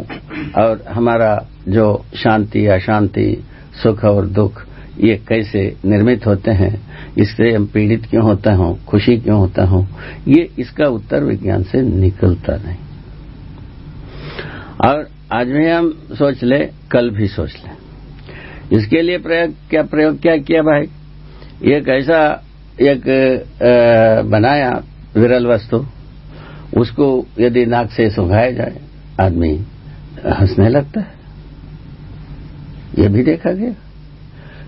और हमारा जो शांति अशांति सुख और दुख, ये कैसे निर्मित होते हैं? इससे हम पीड़ित क्यों होता हूँ? खुशी क्यों होता हूँ? ये इसका उत्तर विज्ञान से निकलता नहीं। और आज भी हम सोच ले, कल भी सोच ले। इसके लिए प्रयोग, क्या प्रयोग क्या किया भाई? एक ऐसा एक बनाया विरल वस्तु। उसको यदि नाक से सुंघाया जाए, आदमी हंसने लगता है। यह भी देखा गया।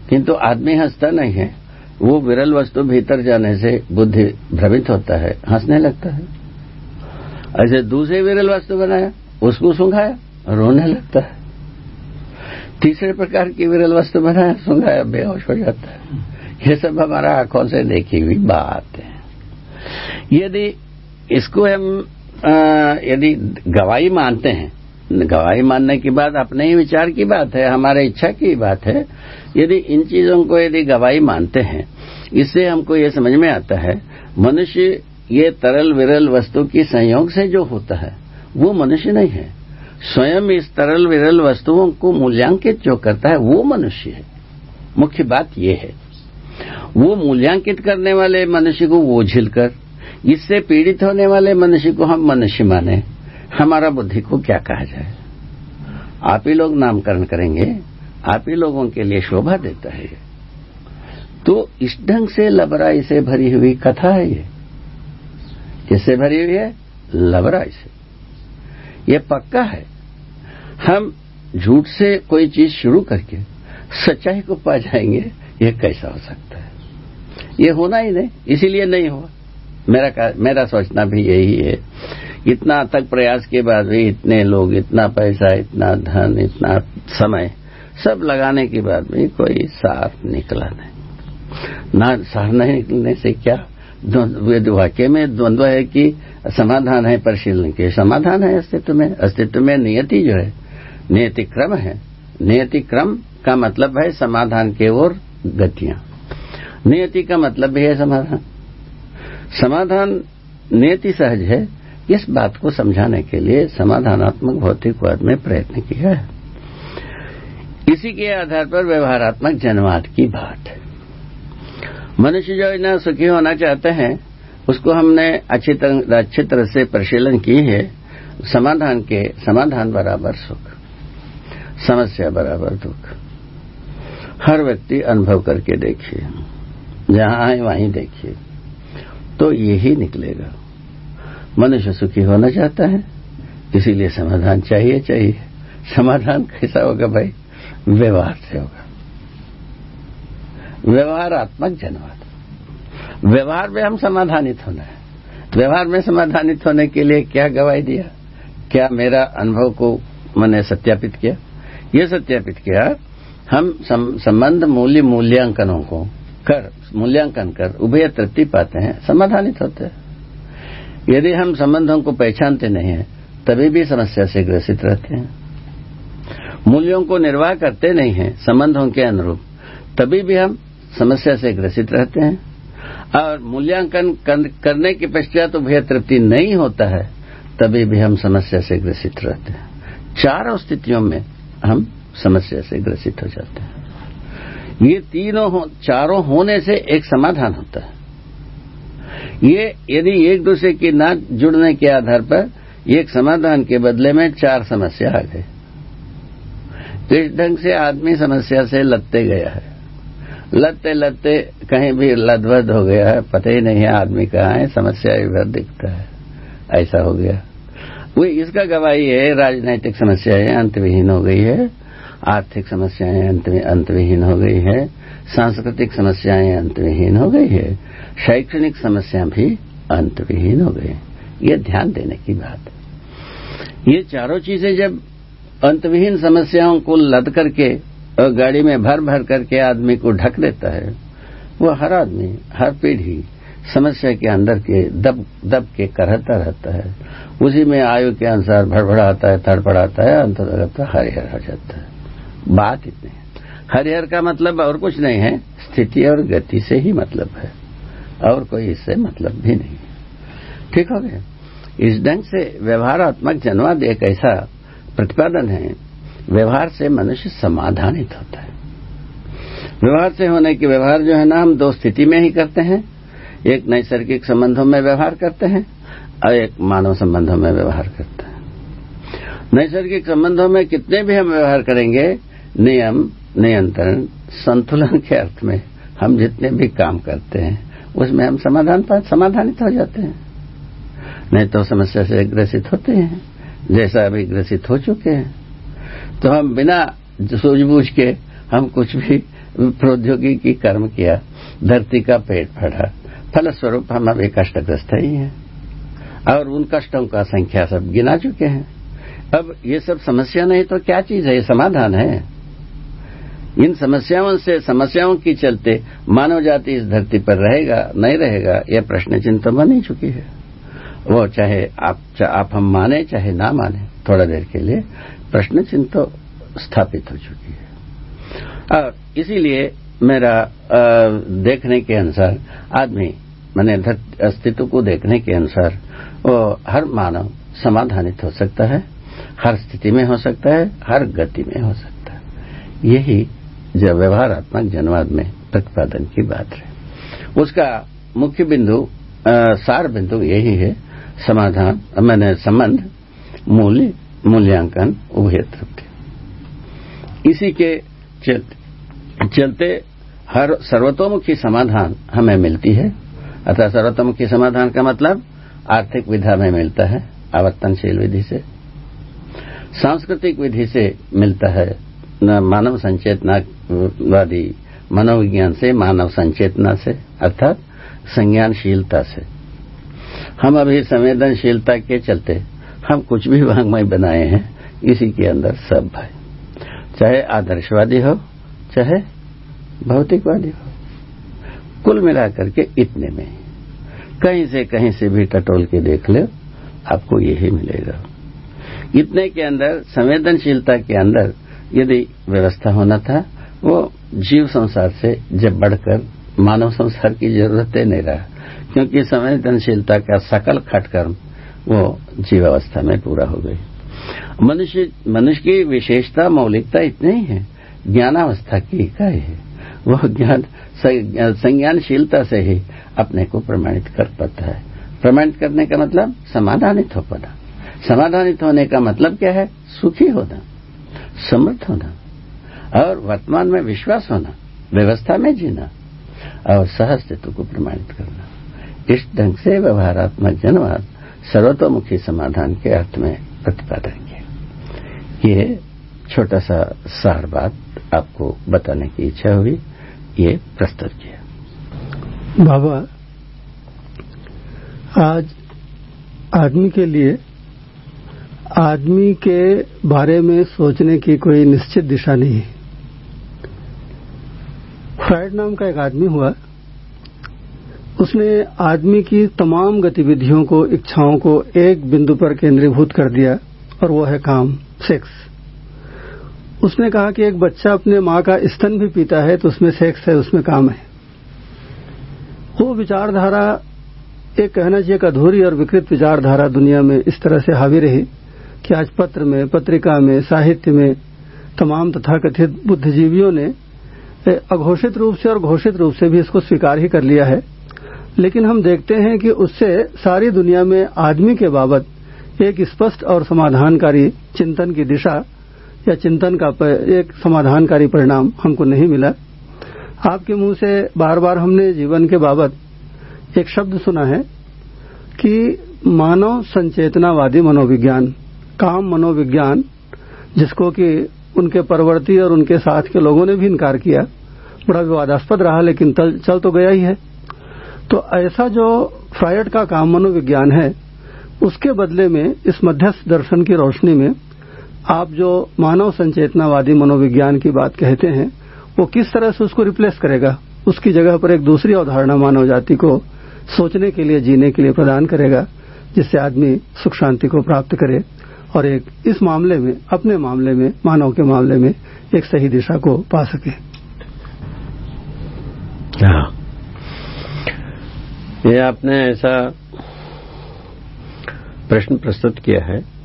किंतु आदमी हंसता नहीं है। वो विरल वस्तु भीतर जाने से बुद्धि भ्रमित होता है, हंसने लगता है। ऐसे दूसरे विरल वस्तु बनाया, उसको सुंघाया, रोने लगता है। तीसरे प्रकार की विरल वस्तु बनाया, सुंघाया, बेहोश हो जाता है। ये सब हमारा आँखों से देखी हुई बात है। यदि इसको हम यदि गवाही मानते हैं गवाही मानने की बात अपने ही विचार की बात है, हमारे इच्छा की बात है। यदि इन चीज़ों को यदि गवाही मानते हैं, इससे हमको ये समझ में आता है, मनुष्य ये तरल विरल वस्तु की संयोग से जो होता है, वो मनुष्य नहीं है। स्वयं इस तरल विरल वस्तुओं को मूल्यांकित जो करता है, वो मनुष्य है। मुख्य बात ये है। वो मूल्यांकित करने वाले मनुष्य को वो झिलकर, इससे पीड़ित होने वाले मनुष्य को हम मनुष्य माने। हमारा बुद्धि को क्या कहा जाए? आप ही लोग नामकरण करेंगे, आप ही लोगों के लिए शोभा देता है तो इस ढंग से लबराई से भरी हुई कथा है ये। किससे भरी हुई है? लबराई से। ये पक्का है। हम झूठ से कोई चीज़ शुरू करके सच्चाई को पा जाएँगे ये कैसा हो सकता है? ये होना ही नहीं, इसीलिए नहीं हुआ। मेरा मेरा सोचना भी यही है। इतना तक प्रयास के बाद भी इतने लोग, इतना पैसा, इतना धन, इतना समय, सब लगाने के बाद भी कोई सार निकला नहीं। ना सार नहीं निकलने से क्या? वाक्य में द्वंद्व है कि समाधान है परिशीलन के, समाधान है अस्तित्व में। अस्तित्व में नियति जो है नियति क्रम है। नियति क्रम का मतलब है समाधान के ओर गतियाँ। नियति का मतलब भी है समाधान। समाधान नियति सहज है, इस बात को समझाने के लिए समाधानात्मक भौतिकवाद में प्रयत्न किया है। इसी के आधार पर व्यवहारात्मक जनवाद की बात। मनुष्य जो इतना सुखी होना चाहते हैं, उसको हमने अच्छी तरह अच्छी तरह से परिशीलन की है, समाधान के समाधान बराबर सुख, समस्या बराबर दुख। हर व्यक्ति अनुभव करके देखिए, जहाँ आए वहीं देखिए। तो यही निकलेगा। मनुष्य सुखी होना चाहता है, इसीलिए समाधान चाहिए चाहिए। समाधान कैसा होगा भाई? व्यवहार से होगा। व्यवहारात्मक जनवाद। व्यवहार में हम समाधानित होना है। व्यवहार में समाधानित होने के लिए क्या गवाही दिया? क्या मेरा अनुभव को मैंने सत्यापित किया? ये सत्यापित किया, हम संबंध मूल्य मूल्यांकनों को कर, मूल्यांकन कर, उभय तृप्ति पाते हैं, समाधानित होते हैं। यदि हम संबंधों को पहचानते नहीं हैं, तभी भी समस्या से ग्रसित रहते हैं। मूल्यों को निर्वाह करते नहीं हैं, संबंधों के अनुरूप, तभी भी हम समस्या से ग्रसित रहते हैं। और मूल्यांकन करने के पश्चात उभय तृप्ति नहीं होता है, तभी भी हम समस्या से ग्रसित रहते हैं। चारों स्थितियों में हम समस्या से ग्रसित हो जाते हैं। ये तीनों हो, चारों होने से एक समाधान होता है। ये यदि एक दूसरे की ना जुड़ने के आधार पर एक समाधान के बदले में चार समस्या आ गए तो इस ढंग से आदमी समस्या से लदते गया है। लदते लदते कहीं भी लदबद हो गया है पता ही नहीं है आदमी कहाँ है समस्या इधर दिखता है। ऐसा हो गया। वो इसका गवाही है राजनैतिक समस्याएँ अंतविहीन हो गई है। आर्थिक समस्याएँ अंत में अंतविहीन हो गई है, सांस्कृतिक समस्याएँ अंतविहीन हो गई है, शैक्षणिक समस्या भी अंतविहीन हो गई ये ध्यान देने की बात है। ये चारों चीज़ें जब अंतविहीन समस्याओं को लद करके और गाड़ी में भर भर करके आदमी को ढक देता है, वो हर आदमी, हर पीढ़ी समस्या के अंदर के दब दब के करहता रहता है। उसी में आयु के अनुसार भड़बड़ाता है, तड़पड़ाता है अंत हरिहर हो जाता है। बात इतनी हरिहर का मतलब और कुछ नहीं है। स्थिति और गति से ही मतलब है। और कोई इससे मतलब भी नहीं। ठीक हो गया। इस ढंग से व्यवहारात्मक जनवाद एक ऐसा प्रतिपादन है। व्यवहार से मनुष्य समाधानित होता है। व्यवहार से होने के व्यवहार जो है ना, हम दो स्थिति में ही करते हैं। एक नैसर्गिक संबंधों में व्यवहार करते हैं और एक मानव संबंधों में व्यवहार करते हैं। नैसर्गिक संबंधों में कितने भी हम व्यवहार करेंगे नियम, नियंत्रण, संतुलन के अर्थ में हम जितने भी काम करते हैं, उसमें हम समाधान समाधानित हो जाते हैं। नहीं तो समस्या से ग्रसित होते हैं, जैसा अभी ग्रसित हो चुके हैं। तो हम बिना सूझबूझ के हम कुछ भी प्रौद्योगिकी कर्म किया, धरती का पेट फटा फलस्वरूप हम अभी कष्टग्रस्त ही हैं। और उन कष्टों का संख्या सब गिना चुके हैं। अब ये सब समस्या नहीं तो क्या चीज़ है? ये समाधान है। इन समस्याओं से समस्याओं की चलते मानव जाति इस धरती पर रहेगा नहीं रहेगा यह प्रश्न चिंता बन ही चुकी है। वो चाहे आप चा, आप हम माने चाहे ना माने थोड़ा देर के लिए प्रश्न चिंता स्थापित हो चुकी है। और इसीलिए मेरा आ, देखने के अनुसार आदमी मैंने अस्तित्व को देखने के अनुसार वो हर मानव समाधानित हो सकता है हर स्थिति में हो सकता है हर गति में हो सकता है। यही जब व्यवहारात्मक जनवाद में प्रतिपादन की बात है उसका मुख्य बिंदु सार बिंदु यही है समाधान मैंने संबंध मूल्य मूल्यांकन उभय तृप्ति। इसी के चलते, हर सर्वतोमुखी समाधान हमें मिलती है। अतः सर्वतोमुखी समाधान का मतलब आर्थिक विधा में मिलता है आवर्तनशील विधि से। सांस्कृतिक विधि से मिलता है मानव संचेतनावादी मनोविज्ञान से, मानव संचेतना से, अर्थात संज्ञानशीलता से। हम अभी संवेदनशीलता के चलते हम कुछ भी वांग्मय बनाए हैं, इसी के अंदर सब है चाहे आदर्शवादी हो, चाहे भौतिकवादी हो, कुल मिलाकर के इतने में। कहीं से कहीं से भी टटोल के देख लो, आपको यही मिलेगा। इतने के अंदर, संवेदनशीलता के अंदर यदि व्यवस्था होना था, वो जीव संसार से जब बढ़कर मानव संसार की ज़रूरत नहीं रहा, क्योंकि संवेदनशीलता का सकल खटकर्म वो जीवावस्था में पूरा हो गई। मनुष्य मनुष्य की विशेषता, मौलिकता इतनी ही है, ज्ञानावस्था की इकाई है। वह ज्ञान, संज्ञानशीलता से ही अपने को प्रमाणित कर पाता है। प्रमाणित करने का मतलब समाधानित हो पाना। समाधानित होने का मतलब क्या है? सुखी होना। समृद्ध होना और वर्तमान में विश्वास होना, व्यवस्था में जीना और सहस्तित्व को प्रमाणित करना। इस ढंग से व्यवहारात्मक जनवाद सर्वतोमुखी समाधान के अर्थ में प्रतिपादन किया। ये छोटा सा सार बात आपको बताने की इच्छा हुई, ये प्रस्तुत किया। बाबा, आज आदमी के लिए आदमी के बारे में सोचने की कोई निश्चित दिशा नहीं है। फ्राइड नाम का एक आदमी हुआ। उसने आदमी की तमाम गतिविधियों को, इच्छाओं को एक बिंदु पर केंद्रीभूत कर दिया, और वो है काम, सेक्स। उसने कहा कि एक बच्चा अपने माँ का स्तन भी पीता है तो उसमें सेक्स है, उसमें काम है। वो विचारधारा, एक कहना चाहिए अधूरी और विकृत विचारधारा दुनिया में इस तरह से हावी रही। कि आज पत्र में, पत्रिका में, साहित्य में तमाम तथाकथित बुद्धिजीवियों ने अघोषित रूप से और घोषित रूप से भी इसको स्वीकार ही कर लिया है। लेकिन हम देखते हैं कि उससे सारी दुनिया में आदमी के बाबत एक स्पष्ट और समाधानकारी चिंतन की दिशा या चिंतन का एक समाधानकारी परिणाम हमको नहीं मिला। आपके मुँह से बार बार हमने जीवन के बाबत एक शब्द सुना है कि मानव संचेतनावादी मनोविज्ञान। काम मनोविज्ञान, जिसको कि उनके परवर्ती और उनके साथ के लोगों ने भी इनकार किया, बड़ा विवादास्पद रहा, लेकिन चल तो गया ही है। तो ऐसा जो फ्रायड का काम मनोविज्ञान है, उसके बदले में, इस मध्यस्थ दर्शन की रोशनी में, आप जो मानव संचेतनावादी मनोविज्ञान की बात कहते हैं, वो किस तरह से उसको रिप्लेस करेगा? उसकी जगह पर एक दूसरी अवधारणा मानव जाति को सोचने के लिए, जीने के लिए प्रदान करेगा, जिससे आदमी सुख शांति को प्राप्त करे। और एक इस मामले में, अपने मामले में, मानव के मामले में एक सही दिशा को पा सके। हाँ। ये आपने ऐसा प्रश्न प्रस्तुत किया है।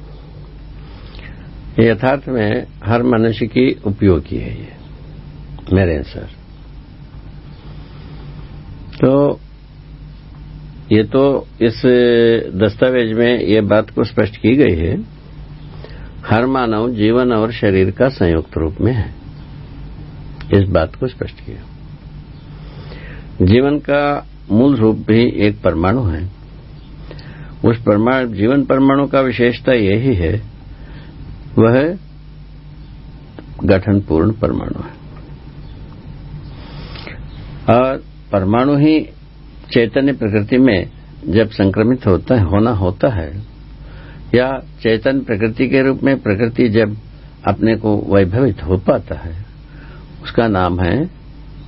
यथार्थ में हर मनुष्य की उपयोगी है ये, मेरे अनुसार। तो ये तो इस दस्तावेज़ में ये बात को स्पष्ट की गई है हर मानव जीवन और शरीर का संयुक्त रूप में है। इस बात को स्पष्ट किया। जीवन का मूल रूप भी एक परमाणु है। उस परमाणु जीवन परमाणु का विशेषता यही है, वह गठनपूर्ण परमाणु है। और परमाणु ही चैतन्य प्रकृति में जब संक्रमित होता है, होना होता है या चैतन्य प्रकृति के रूप में प्रकृति जब अपने को वैभवित हो पाता है, उसका नाम है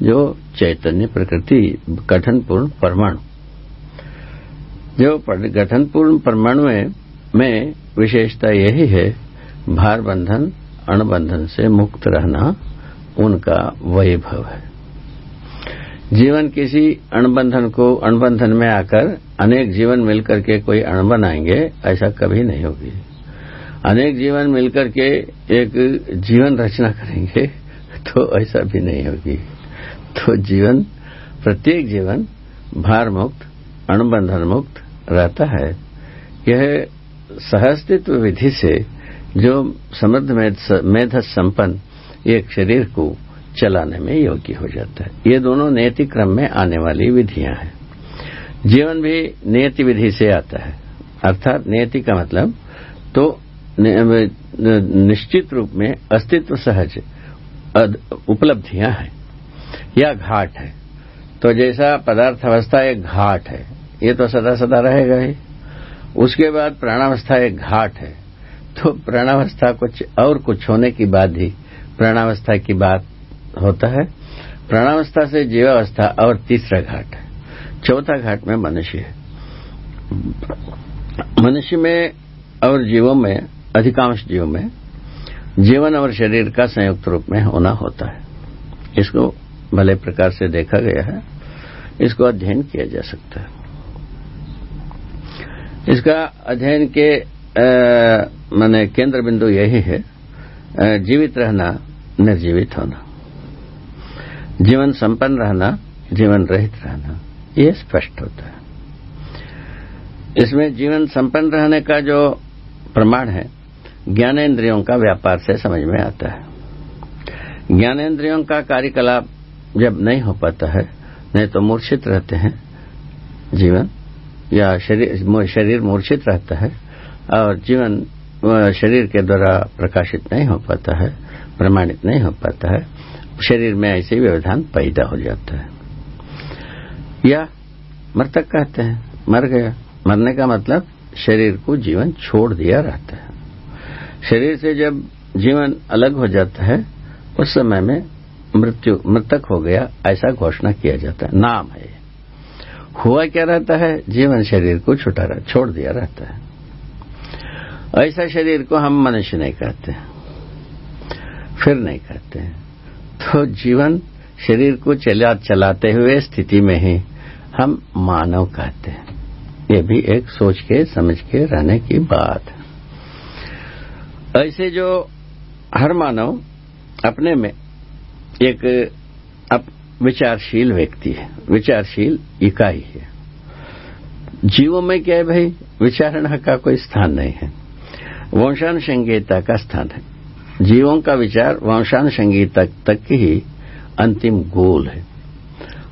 जो चैतन्य प्रकृति, गठनपूर्ण परमाणु। जो गठनपूर्ण परमाणु में विशेषता यही है भार बंधन अणबंधन से मुक्त रहना उनका वैभव है। जीवन किसी अणबंधन को, अणबंधन में आकर अनेक जीवन मिलकर के कोई अण बनाएँगे, ऐसा कभी नहीं होगी। अनेक जीवन मिलकर के एक जीवन रचना करेंगे तो ऐसा भी नहीं होगी। तो जीवन, प्रत्येक जीवन भार मुक्त अणबंधन मुक्त रहता है। यह सहस्तित्व विधि से जो समृद्ध मेध संपन्न एक शरीर को चलाने में योग्य हो जाता है। ये दोनों नियति क्रम में आने वाली विधियाँ हैं। जीवन भी नियति विधि से आता है। अर्थात नियति का मतलब तो निश्चित रूप में अस्तित्व सहज उपलब्धियाँ हैं। या घाट है। तो जैसा पदार्थ अवस्था एक घाट है, ये तो सदा सदा रहेगा ही। उसके बाद प्राणावस्था एक घाट है। तो प्राणावस्था कुछ और कुछ होने की बाद ही, प्राणावस्था की बात होता है। प्राणावस्था से जीवावस्था और तीसरा घाट। चौथा घाट में मनुष्य है। मनुष्य में और जीवों में, अधिकांश जीवों में, जीवन और शरीर का संयुक्त रूप में होना होता है। इसको भले प्रकार से देखा गया है, इसको अध्ययन किया जा सकता है। इसका अध्ययन के माने केंद्र बिंदु यही है जीवित रहना, निर्जीवित होना। जीवन संपन्न रहना, जीवन रहित रहना, ये स्पष्ट होता है। इसमें जीवन संपन्न रहने का जो प्रमाण है, ज्ञानेन्द्रियों का व्यापार से समझ में आता है। ज्ञानेन्द्रियों का कार्यकलाप जब नहीं हो पाता है, नहीं तो मूर्छित रहते हैं जीवन, या शरीर शरीर मूर्छित रहता है, और जीवन शरीर के द्वारा प्रकाशित नहीं हो पाता है, प्रमाणित नहीं हो पाता है शरीर में ऐसे व्यवधान पैदा हो जाता है। या मृतक कहते हैं मर गया। मरने का मतलब शरीर को जीवन छोड़ दिया रहता है। शरीर से जब जीवन अलग हो जाता है उस समय में मृत्यु मृतक हो गया ऐसा घोषणा किया जाता है। नाम है हुआ क्या रहता है? जीवन शरीर को छुटा रह, छोड़ दिया रहता है। ऐसा शरीर को हम मनुष्य नहीं कहते फिर नहीं कहते तो जीवन शरीर को चला, चलाते हुए स्थिति में ही हम मानव कहते हैं। ये भी एक सोच के, समझ के रहने की बात है। ऐसे जो हर मानव अपने में एक अप विचारशील व्यक्ति है, विचारशील इकाई है। जीवों में क्या है भाई? विचारणा का कोई स्थान नहीं है। वंशानुसंगीता का स्थान है। जीवों का विचार वंशानुसंगीता तक की ही अंतिम गोल है।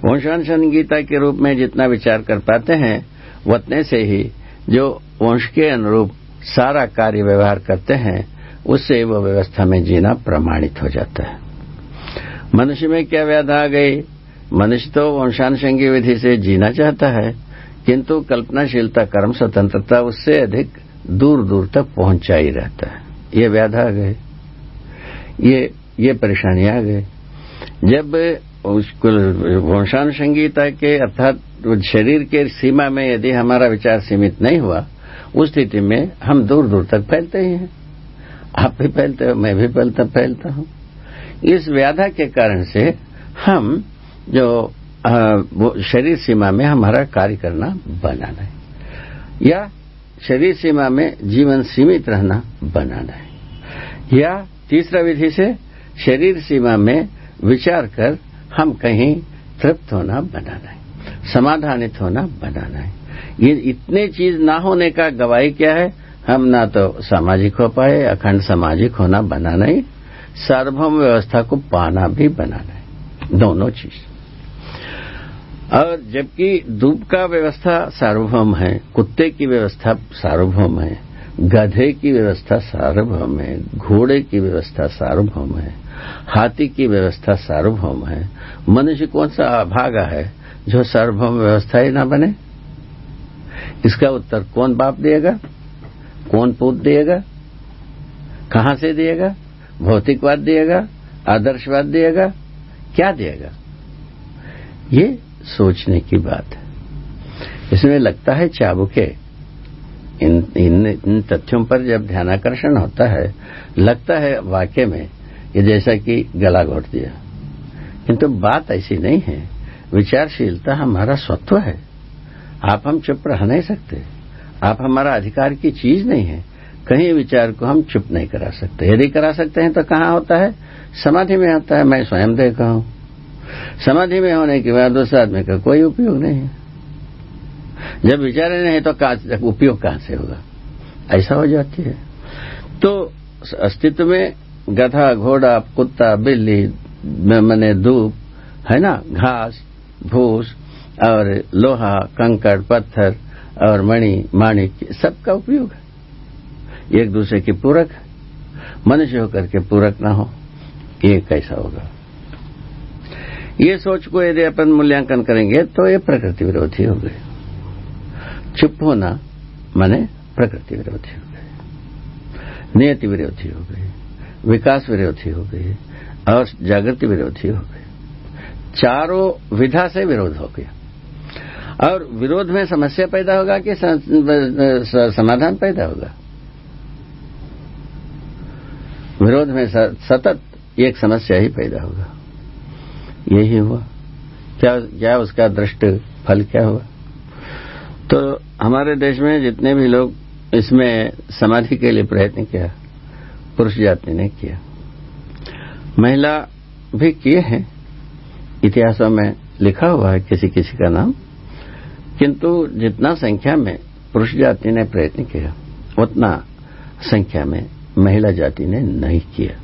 वंशानुसंगीता के रूप में जितना विचार कर पाते हैं उतने से ही जो वंश के अनुरूप सारा कार्य व्यवहार करते हैं, उससे वो व्यवस्था में जीना प्रमाणित हो जाता है। मनुष्य में क्या व्याधा आ गई? मनुष्य तो वंशानुषंगी विधि से जीना चाहता है, किंतु कल्पनाशीलता, कर्म, स्वतंत्रता उससे अधिक दूर दूर तक पहुँचा ही रहता है। ये व्याधा आ गए ये ये परेशानी आ गई। जब वंशानुसंगीता के अर्थात शरीर के सीमा में यदि हमारा विचार सीमित नहीं हुआ उस स्थिति में हम दूर दूर तक फैलते ही हैं। आप भी फैलते हो मैं भी फैलता फैलता हूँ। इस व्याधा के कारण से हम जो आ, वो शरीर सीमा में हमारा कार्य करना बनाना है या शरीर सीमा में जीवन सीमित रहना बनाना है या तीसरा विधि से शरीर सीमा में विचार कर हम कहीं तृप्त होना बनाना है, समाधानित होना बनाना है। ये इतने चीज़ ना होने का गवाही क्या है? हम ना तो सामाजिक हो पाए, अखंड सामाजिक होना बनाना ही सार्वभौम व्यवस्था को पाना भी बनाना है दोनों चीज़। और जबकि दूब का व्यवस्था सार्वभौम है, कुत्ते की व्यवस्था सार्वभौम है गधे की व्यवस्था सार्वभौम है, घोड़े की व्यवस्था सार्वभौम है, हाथी की व्यवस्था सार्वभौम है। मनुष्य कौन सा भागा है जो सार्वभौम व्यवस्था ही ना बने? इसका उत्तर कौन बाप देगा? कौन पूत देगा? कहाँ से देगा? भौतिकवाद देगा? आदर्शवाद देगा? क्या देगा? ये सोचने की बात है। इसमें लगता है चाबुके इन, इन इन तथ्यों पर जब ध्यानाकर्षण होता है लगता है वाक्य में ये जैसा कि गला घोट दिया। किंतु बात ऐसी नहीं है। विचारशीलता हमारा स्वत्व है। आप हम चुप रह नहीं सकते। आप हमारा अधिकार की चीज़ नहीं है। कहीं विचार को हम चुप नहीं करा सकते। यदि करा सकते हैं तो कहाँ होता है? समाधि में होता है। मैं स्वयं देखा हूँ। समाधि में होने के बाद उस आदमी का कोई उपयोग नहीं है। जब विचार ही नहीं तो उपयोग कहाँ से होगा? ऐसा हो जाती है। तो अस्तित्व में गधा, घोड़ा, कुत्ता, बिल्ली मैंने धूप, है ना? घास, भूस, और लोहा, कंकड़, पत्थर, और मणि माणिक सबका उपयोग है। एक दूसरे के पूरक मनुष्य होकर के पूरक ना हो। ये कैसा होगा? ये सोच को यदि अपन मूल्यांकन करेंगे तो ये प्रकृति विरोधी हो गए चुप होना माने प्रकृति विरोधी हो गए नियति विरोधी हो गई, विकास विरोधी हो गई, और जागृति विरोधी हो गई। चारों विधा से विरोध हो गया। और विरोध में समस्या पैदा होगा कि समाधान पैदा होगा? विरोध में सतत एक समस्या ही पैदा होगा। यही हुआ। क्या क्या उसका दृष्ट फल क्या हुआ? तो हमारे देश में जितने भी लोग इसमें समाधि के लिए प्रयत्न किया, पुरुष जाति ने किया, महिला भी किए हैं। इतिहासों में लिखा हुआ है किसी किसी का नाम, किंतु जितना संख्या में पुरुष जाति ने प्रयत्न किया, उतना संख्या में महिला जाति ने नहीं किया।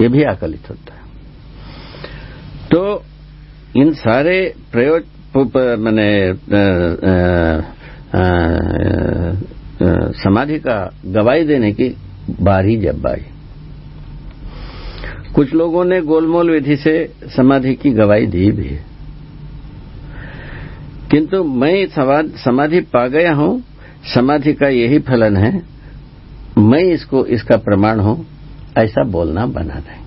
ये भी आकलित होता है। तो इन सारे प्रयोग मैंने समाधि का गवाही देने की बारी जब आई। कुछ लोगों ने गोलमोल विधि से समाधि की गवाही दी भी। किंतु मैं समाधि पा गया हूँ, समाधि का यही फलन है, मैं इसको, इसका प्रमाण हूँ, ऐसा बोलना बना नहीं।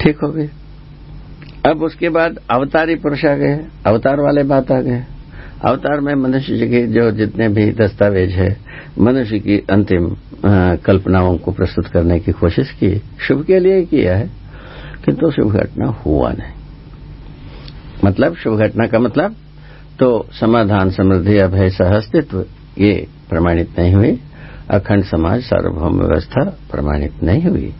ठीक हो गए अब उसके बाद अवतारी पुरुष आ गए, अवतार वाले बात आ गए। अवतार में मनुष्य के जो जितने भी दस्तावेज़ है, मनुष्य की अंतिम कल्पनाओं को प्रस्तुत करने की कोशिश की, शुभ के लिए किया है, किंतु तो शुभ घटना हुआ नहीं। मतलब शुभ घटना का मतलब तो समाधान समृद्धि, अभय सहअस्तित्व ये प्रमाणित नहीं हुई। अखंड समाज, सार्वभौम व्यवस्था प्रमाणित नहीं हुई।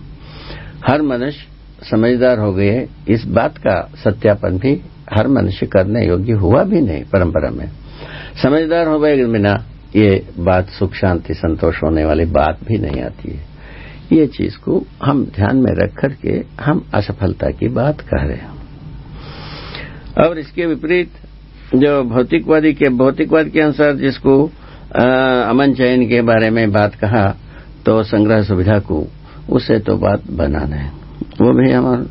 हर मनुष्य समझदार हो गए, इस बात का सत्यापन भी हर मनुष्य करने योग्य हुआ भी नहीं परंपरा में। समझदार हो गए बिना ये बात सुख, शांति, संतोष होने वाली बात भी नहीं आती है। ये चीज़ को हम ध्यान में रख करके हम असफलता की बात कह रहे हैं। और इसके विपरीत जो भौतिकवादी के, भौतिकवाद के अनुसार जिसको अमन चयन के बारे में बात कहा तो संग्रह सुविधा को उससे तो बात बनाना है। वो भी हम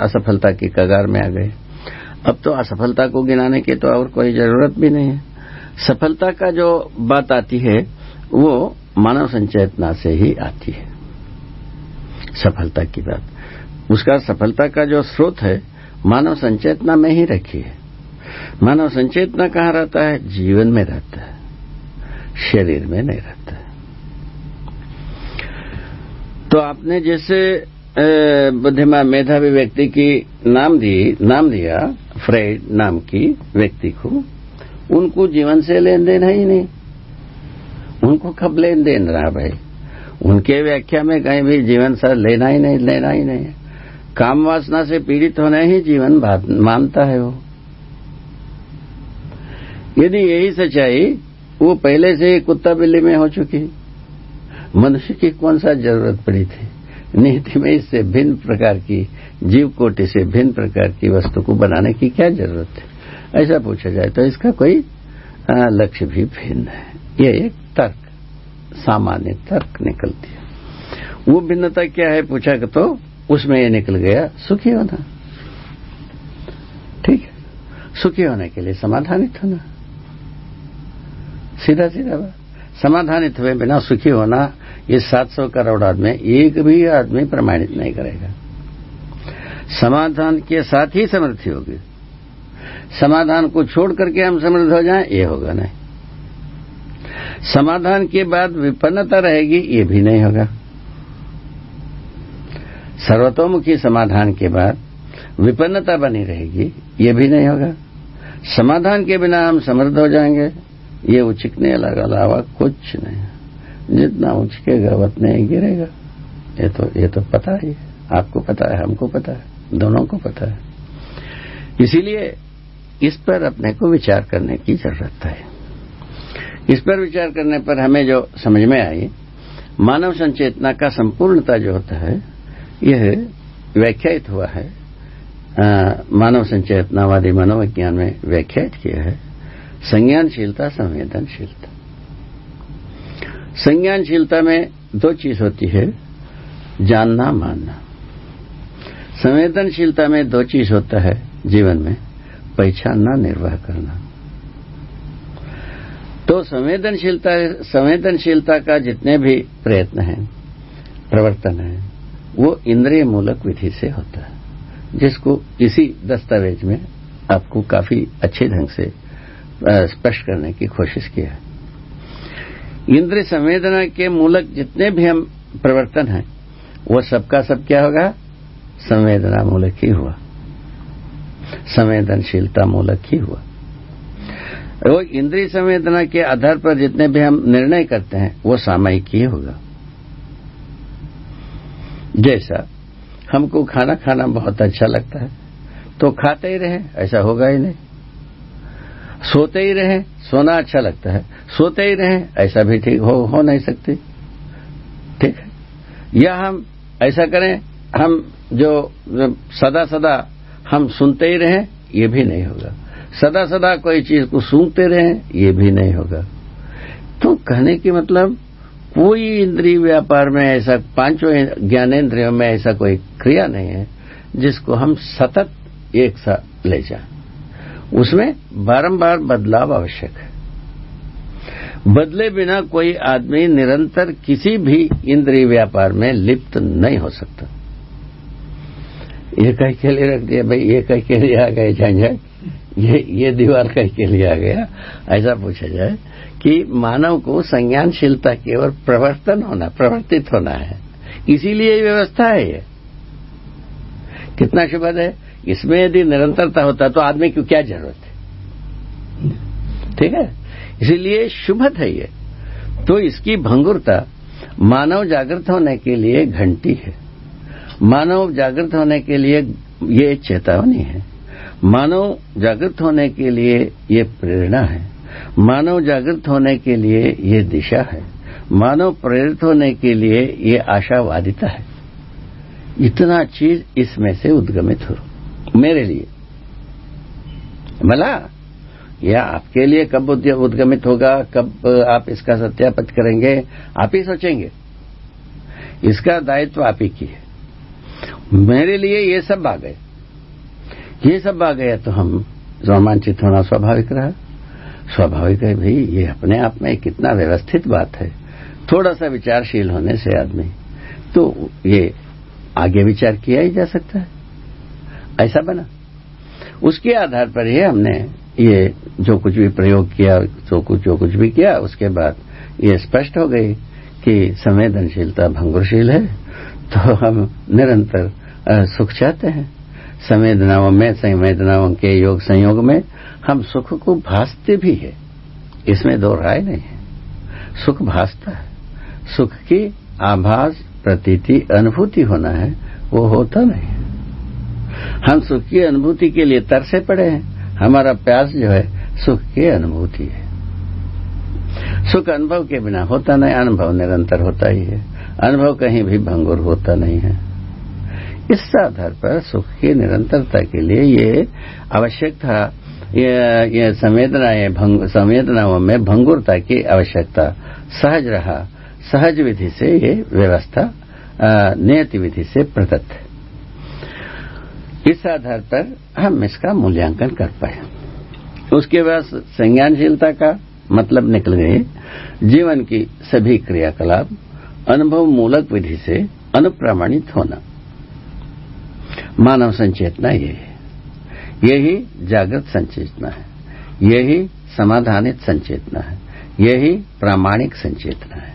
असफलता की कगार में आ गए। अब तो असफलता को गिनाने की तो और कोई ज़रूरत भी नहीं है। सफलता का जो बात आती है, वो मानव संचेतना से ही आती है। सफलता की बात। उसका सफलता का जो स्रोत है, मानव संचेतना में ही रखी है। मानव संचेतना कहाँ रहता है? जीवन में रहता है। शरीर में नहीं रहता है। तो आपने जैसे बुद्धिमान मेधावी व्यक्ति की नाम दी, नाम दिया, फ्रेड नाम की व्यक्ति को, उनको जीवन से लेन देन है ही नहीं। उनको कब लेन देन रहा भाई? उनके व्याख्या में कहीं भी जीवन सर लेना ही नहीं, लेना ही नहीं। काम वासना से पीड़ित होना ही जीवन मानता है वो। यदि यही सच्चाई, वो पहले से ही कुत्ता बिल्ली में हो चुकी। मनुष्य की कौन सा ज़रूरत पड़ी थी? नीति में इससे भिन्न प्रकार की जीव कोटि से भिन्न प्रकार की वस्तु को बनाने की क्या ज़रूरत है? ऐसा पूछा जाए तो इसका कोई लक्ष्य भी भिन्न है। ये एक तर्क, सामान्य तर्क निकलती है। वो भिन्नता क्या है पूछा तो उसमें यह निकल गया, सुखी होना। ठीक है। सुखी होने के लिए समाधानित होना। सीधा सीधा समाधानित हुए बिना सुखी होना ये 700 करोड़ आदमी, एक भी आदमी प्रमाणित नहीं करेगा। समाधान के साथ ही समृद्धि होगी। समाधान को छोड़ करके हम समृद्ध हो जाएँ, ये होगा नहीं। समाधान के बाद विपन्नता रहेगी, ये भी नहीं होगा। सर्वतोमुखी समाधान के बाद विपन्नता बनी रहेगी, ये भी नहीं होगा। समाधान के बिना हम समृद्ध हो जाएँगे, ये उचिकने अलावा कुछ नहीं। जितना उचकेगा ही गिरेगा। ये तो ये तो पता ही है। आपको पता है हमको पता है दोनों को पता है। इसीलिए इस पर अपने को विचार करने की ज़रूरत है। इस पर विचार करने पर हमें जो समझ में आई मानव संचेतना का संपूर्णता जो होता है यह व्याख्यात हुआ है। आ, मानव संचेतनावादी मनोविज्ञान में व्याख्यात किया है संज्ञानशीलता संवेदनशीलता। संज्ञानशीलता में दो चीज़ होती है, जानना, मानना। संवेदनशीलता में दो चीज़ होता है जीवन में, पहचानना, निर्वाह करना। तो संवेदनशीलता संवेदनशीलता का जितने भी प्रयत्न है, प्रवर्तन है, वो इंद्रिय मूलक विधि से होता है, जिसको इसी दस्तावेज़ में आपको काफ़ी अच्छे ढंग से स्पष्ट करने की कोशिश की है। इंद्रिय संवेदना के मूलक जितने भी हम प्रवर्तन हैं, वो सबका सब क्या होगा? संवेदना मूलक ही हुआ। संवेदनशीलता मूलक ही हुआ। वो इंद्रिय संवेदना के आधार पर जितने भी हम निर्णय करते हैं, वो सामयिक ही होगा। जैसा हमको खाना खाना बहुत अच्छा लगता है तो खाते ही रहे, ऐसा होगा ही नहीं। सोते ही रहें, सोना अच्छा लगता है। सोते ही रहें, ऐसा भी ठीक हो हो नहीं सकती। ठीक है? या हम ऐसा करें, हम जो सदा सदा हम सुनते ही रहें, ये भी नहीं होगा। सदा सदा कोई चीज़ को सुनते रहें, ये भी नहीं होगा। तो कहने की मतलब कोई इंद्रिय व्यापार में ऐसा, पाँचों ज्ञानेन्द्रियों में ऐसा कोई क्रिया नहीं है, जिसको हम सतत एक साथ ले जाए। उसमें बारंबार बदलाव आवश्यक है। बदले बिना कोई आदमी निरंतर किसी भी इंद्रिय व्यापार में लिप्त नहीं हो सकता। ये कह के लिए रख दिया, भाई, ये कह के लिए आ गए झंझट ये ये दीवार कह के लिए आ गया। ऐसा पूछा जाए कि मानव को संज्ञानशीलता की ओर प्रवर्तन होना, प्रवर्तित होना है। इसीलिए व्यवस्था है ये। कितना शुभद है? इसमें यदि निरंतरता होता तो आदमी की क्या ज़रूरत है? ठीक है? इसीलिए शुभद है ये। तो इसकी भंगुरता मानव जागृत होने के लिए घंटी है। मानव जागृत होने के लिए ये चेतावनी है। मानव जागृत होने के लिए ये प्रेरणा है। मानव जागृत होने के लिए ये दिशा है। मानव प्रेरित होने के लिए ये आशावादिता है। इतना चीज़ इसमें से उद्गमित हो। मेरे लिए। भला, या आपके लिए कब उद्गमित होगा, कब आप इसका सत्यापित करेंगे, आप ही सोचेंगे। इसका दायित्व आप ही की है। मेरे लिए ये सब आ गए। ये सब आ गया तो हम रोमांचित होना स्वाभाविक रहा। स्वाभाविक है, भाई, ये अपने आप में कितना व्यवस्थित बात है। थोड़ा सा विचारशील होने से आदमी तो ये आगे विचार किया ही जा सकता है। ऐसा बना। उसके आधार पर ही हमने ये जो कुछ भी प्रयोग किया, जो कुछ जो कुछ भी किया, उसके बाद ये स्पष्ट हो गई कि संवेदनशीलता भंगुरशील है तो हम निरंतर सुख चाहते हैं। संवेदनाओं में, संवेदनाओं के योग संयोग में हम सुख को भासते भी है। इसमें दो राय नहीं है। सुख भासता है। सुख की आभास, प्रतीति, अनुभूति होना है, वो होता नहीं है। हम सुख की अनुभूति के लिए तरसे पड़े हैं। हमारा प्यास जो है सुख की अनुभूति है। सुख अनुभव के बिना होता नहीं अनुभव निरंतर होता ही है। अनुभव कहीं भी भंगुर होता नहीं है। इस आधार पर सुख की निरंतरता के लिए ये आवश्यक था ये, ये संवेदनाओं में भंगुरता की आवश्यकता। सहज रहा। सहज विधि से ये व्यवस्था नियति विधि से प्रदत्त है। इस आधार पर हम इसका मूल्यांकन कर पाए। उसके बाद संज्ञानशीलता का मतलब निकल गए जीवन की सभी क्रियाकलाप अनुभव मूलक विधि से अनुप्रमाणित होना। मानव संचेतना ये है। यही जागृत संचेतना है। यही समाधानित संचेतना है। यही प्रामाणिक संचेतना है।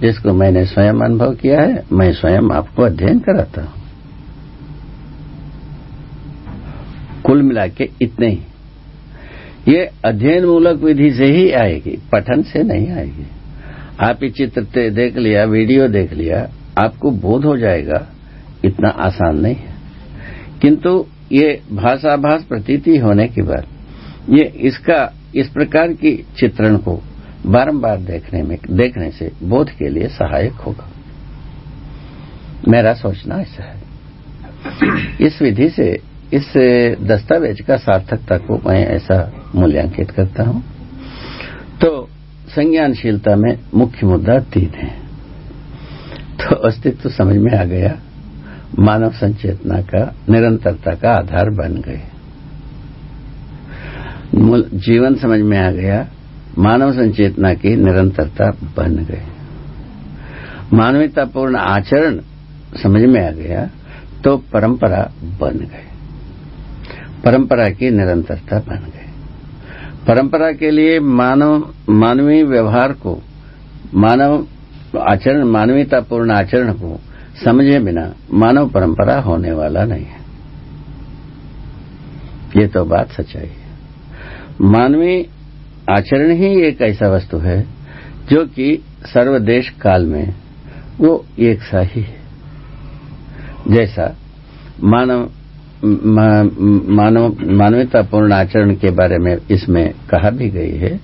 जिसको मैंने स्वयं अनुभव किया है, मैं स्वयं आपको अध्ययन कराता हूँ। कुल मिला के इतने ही। ये अध्ययन मूलक विधि से ही आएगी, पठन से नहीं आएगी। आप ये चित्र देख लिया, वीडियो देख लिया, आपको बोध हो जाएगा, इतना आसान नहीं है। किंतु ये भाषाभाष प्रतीति होने के बाद, ये इसका, इस प्रकार की चित्रण को बारंबार देखने में, देखने से बोध के लिए सहायक होगा। मेरा सोचना ऐसा है। इस विधि से इस दस्तावेज़ का सार्थकता को मैं ऐसा मूल्यांकित करता हूँ। तो संज्ञानशीलता में मुख्य मुद्दा तीन है। तो अस्तित्व समझ में आ गया, मानव संचेतना का, निरंतरता का आधार बन गए। जीवन समझ में आ गया, मानव संचेतना की निरंतरता बन गए। मानवीयतापूर्ण आचरण समझ में आ गया तो परंपरा बन गए। परंपरा की निरंतरता बन गई। परंपरा के लिए मानव, मानवीय व्यवहार को, मानव आचरण, मानवीयतापूर्ण आचरण को समझे बिना मानव परंपरा होने वाला नहीं है। ये तो बात सच्चाई है। मानवीय आचरण ही एक ऐसा वस्तु है जो कि सर्वदेश काल में वो एक सा ही है। जैसा मानव मानव, मानवीयतापूर्ण आचरण के बारे में इसमें कहा भी गई है,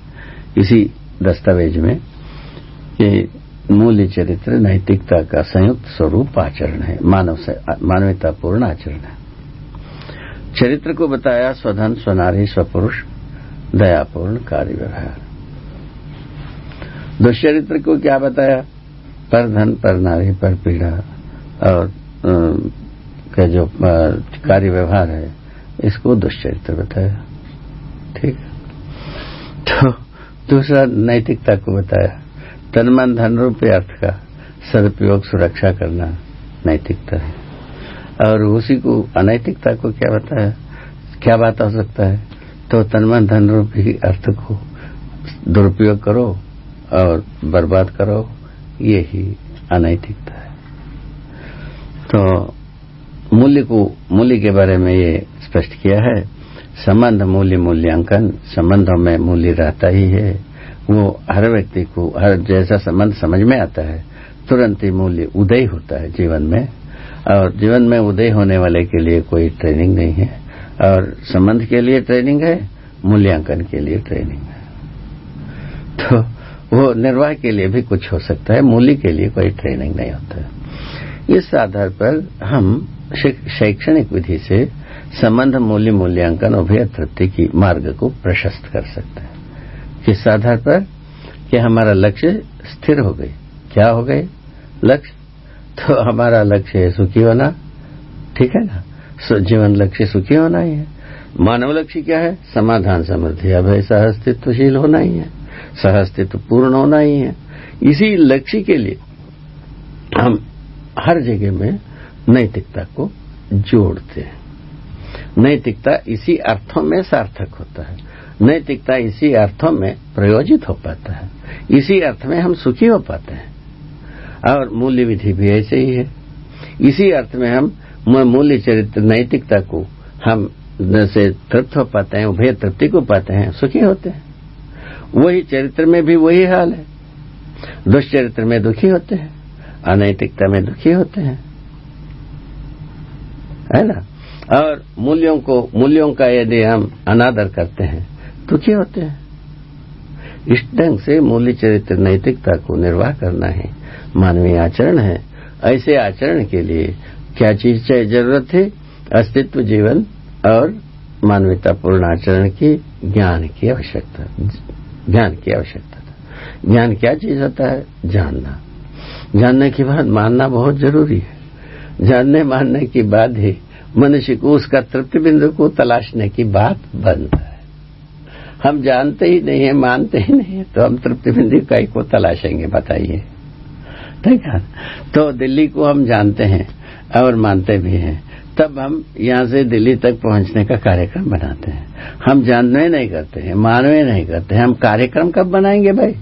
इसी दस्तावेज़ में, कि मूल्य चरित्र नैतिकता का संयुक्त स्वरूप आचरण है, मानव से, मानवीयतापूर्ण आचरण है। चरित्र को बताया स्वधन, स्वनारी, स्वपुरुष, दयापूर्ण कार्य व्यवहार दुष्चरित्र को क्या बताया? पर धन, पर नारी, पर पीड़ा और का जो कार्य व्यवहार है, इसको दुष्चरित्र बताया। ठीक तो दूसरा नैतिकता को बताया। तन मन धन रूपी अर्थ का सदुपयोग सुरक्षा करना नैतिकता है। और उसी को अनैतिकता को क्या बताया? क्या बात हो सकता है? तो तन मन धन रूपी अर्थ को दुरुपयोग करो और बर्बाद करो, ये ही अनैतिकता है। तो मूल्य को, मूल्य के बारे में ये स्पष्ट किया है। संबंध मूल्य, मूल्यांकन, संबंधों में मूल्य रहता ही है। वो हर व्यक्ति को, हर जैसा संबंध समझ में आता है, तुरंत ही मूल्य उदय होता है जीवन में। और जीवन में उदय होने वाले के लिए कोई ट्रेनिंग नहीं है। और संबंध के लिए ट्रेनिंग है, मूल्यांकन के लिए ट्रेनिंग है। तो वो निर्वाह के लिए भी कुछ हो सकता है, मूल्य के लिए कोई ट्रेनिंग नहीं होता। है इस आधार पर हम शैक्षणिक विधि से संबंध मूल्य मूल्यांकन उभय तृप्ति की मार्ग को प्रशस्त कर सकते हैं। किस आधार पर? कि हमारा लक्ष्य स्थिर हो गई क्या हो गए? लक्ष्य? तो हमारा लक्ष्य है सुखी होना। ठीक है ना? जीवन लक्ष्य सुखी होना ही है। मानव लक्ष्य क्या है? समाधान समृद्धि अब अभय सहअस्तित्वशील होना ही है। सहअस्तित्व पूर्ण होना ही है। इसी लक्ष्य के लिए हम हर जगह में नैतिकता को जोड़ते हैं। नैतिकता इसी अर्थों में सार्थक होता है। नैतिकता इसी अर्थों में प्रयोजित हो पाता है। इसी अर्थ में हम सुखी हो पाते हैं। और मूल्य विधि भी ऐसे ही है। इसी अर्थ में हम मूल्य चरित्र नैतिकता को हम से तृप्त हो पाते हैं, उभय तृप्ति को पाते हैं, सुखी होते हैं। वही चरित्र में भी वही हाल है। दुष्चरित्र में दुखी होते हैं, अनैतिकता में दुखी होते हैं। है ना? और मूल्यों को, मूल्यों का यदि हम अनादर करते हैं तो क्या होते हैं? इस ढंग से मूल्य चरित्र नैतिकता को निर्वाह करना है। मानवीय आचरण है। ऐसे आचरण के लिए क्या चीज़ चाहिए ज़रूरत है? अस्तित्व, जीवन और मानवीयतापूर्ण आचरण की ज्ञान की आवश्यकता, ज्ञान की आवश्यकता था। ज्ञान क्या चीज़ होता है? जानना। जानने के बाद मानना बहुत ज़रूरी है। जानने मानने के बाद ही, मनुष्य को उसका तृप्ति बिंदु को तलाशने की बात बनता है। हम जानते ही नहीं है, मानते ही नहीं तो हम तृप्ति बिंदु का को तलाशेंगे, बताइए। ठीक है? तो दिल्ली को हम जानते हैं और मानते भी हैं। तब हम यहाँ से दिल्ली तक पहुँचने का कार्यक्रम बनाते हैं। हम जानवे नहीं करते हैं मानवे नहीं करते हैं। हम कार्यक्रम कब बनाएँगे भाई?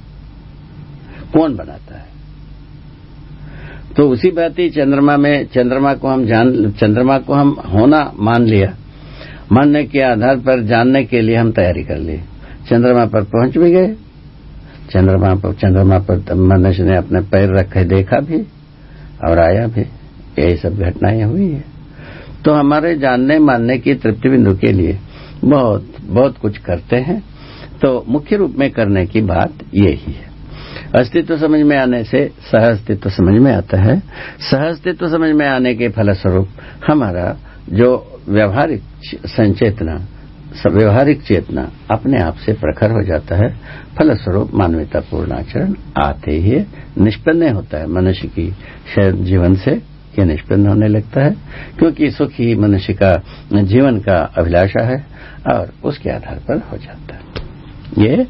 कौन बनाता है? तो उसी ही चंद्रमा में, चंद्रमा को हम जान, चंद्रमा को हम होना मान लिया। मानने के आधार पर जानने के लिए हम तैयारी कर ली। चंद्रमा पर पहुँच भी गए। चंद्रमा पर चंद्रमा पर मनुष्य ने अपने पैर रखे देखा भी और आया भी। यही सब घटनाएँ हुई है। तो हमारे जानने मानने की तृप्ति बिंदु के लिए बहुत बहुत कुछ करते हैं। तो मुख्य रूप में करने की बात यही है। अस्तित्व समझ में आने से सह अस्तित्व समझ में आता है। सह अस्तित्व समझ में आने के फलस्वरूप हमारा जो व्यवहारिक संचेतना व्यवहारिक चेतना अपने आप से प्रखर हो जाता है, फलस्वरूप मानवीयतापूर्ण आचरण आते ही निष्पन्न होता है। मनुष्य की जीवन से यह निष्पन्न होने लगता है, क्योंकि सुख ही मनुष्य का जीवन का अभिलाषा है और उसके आधार पर हो जाता है। ये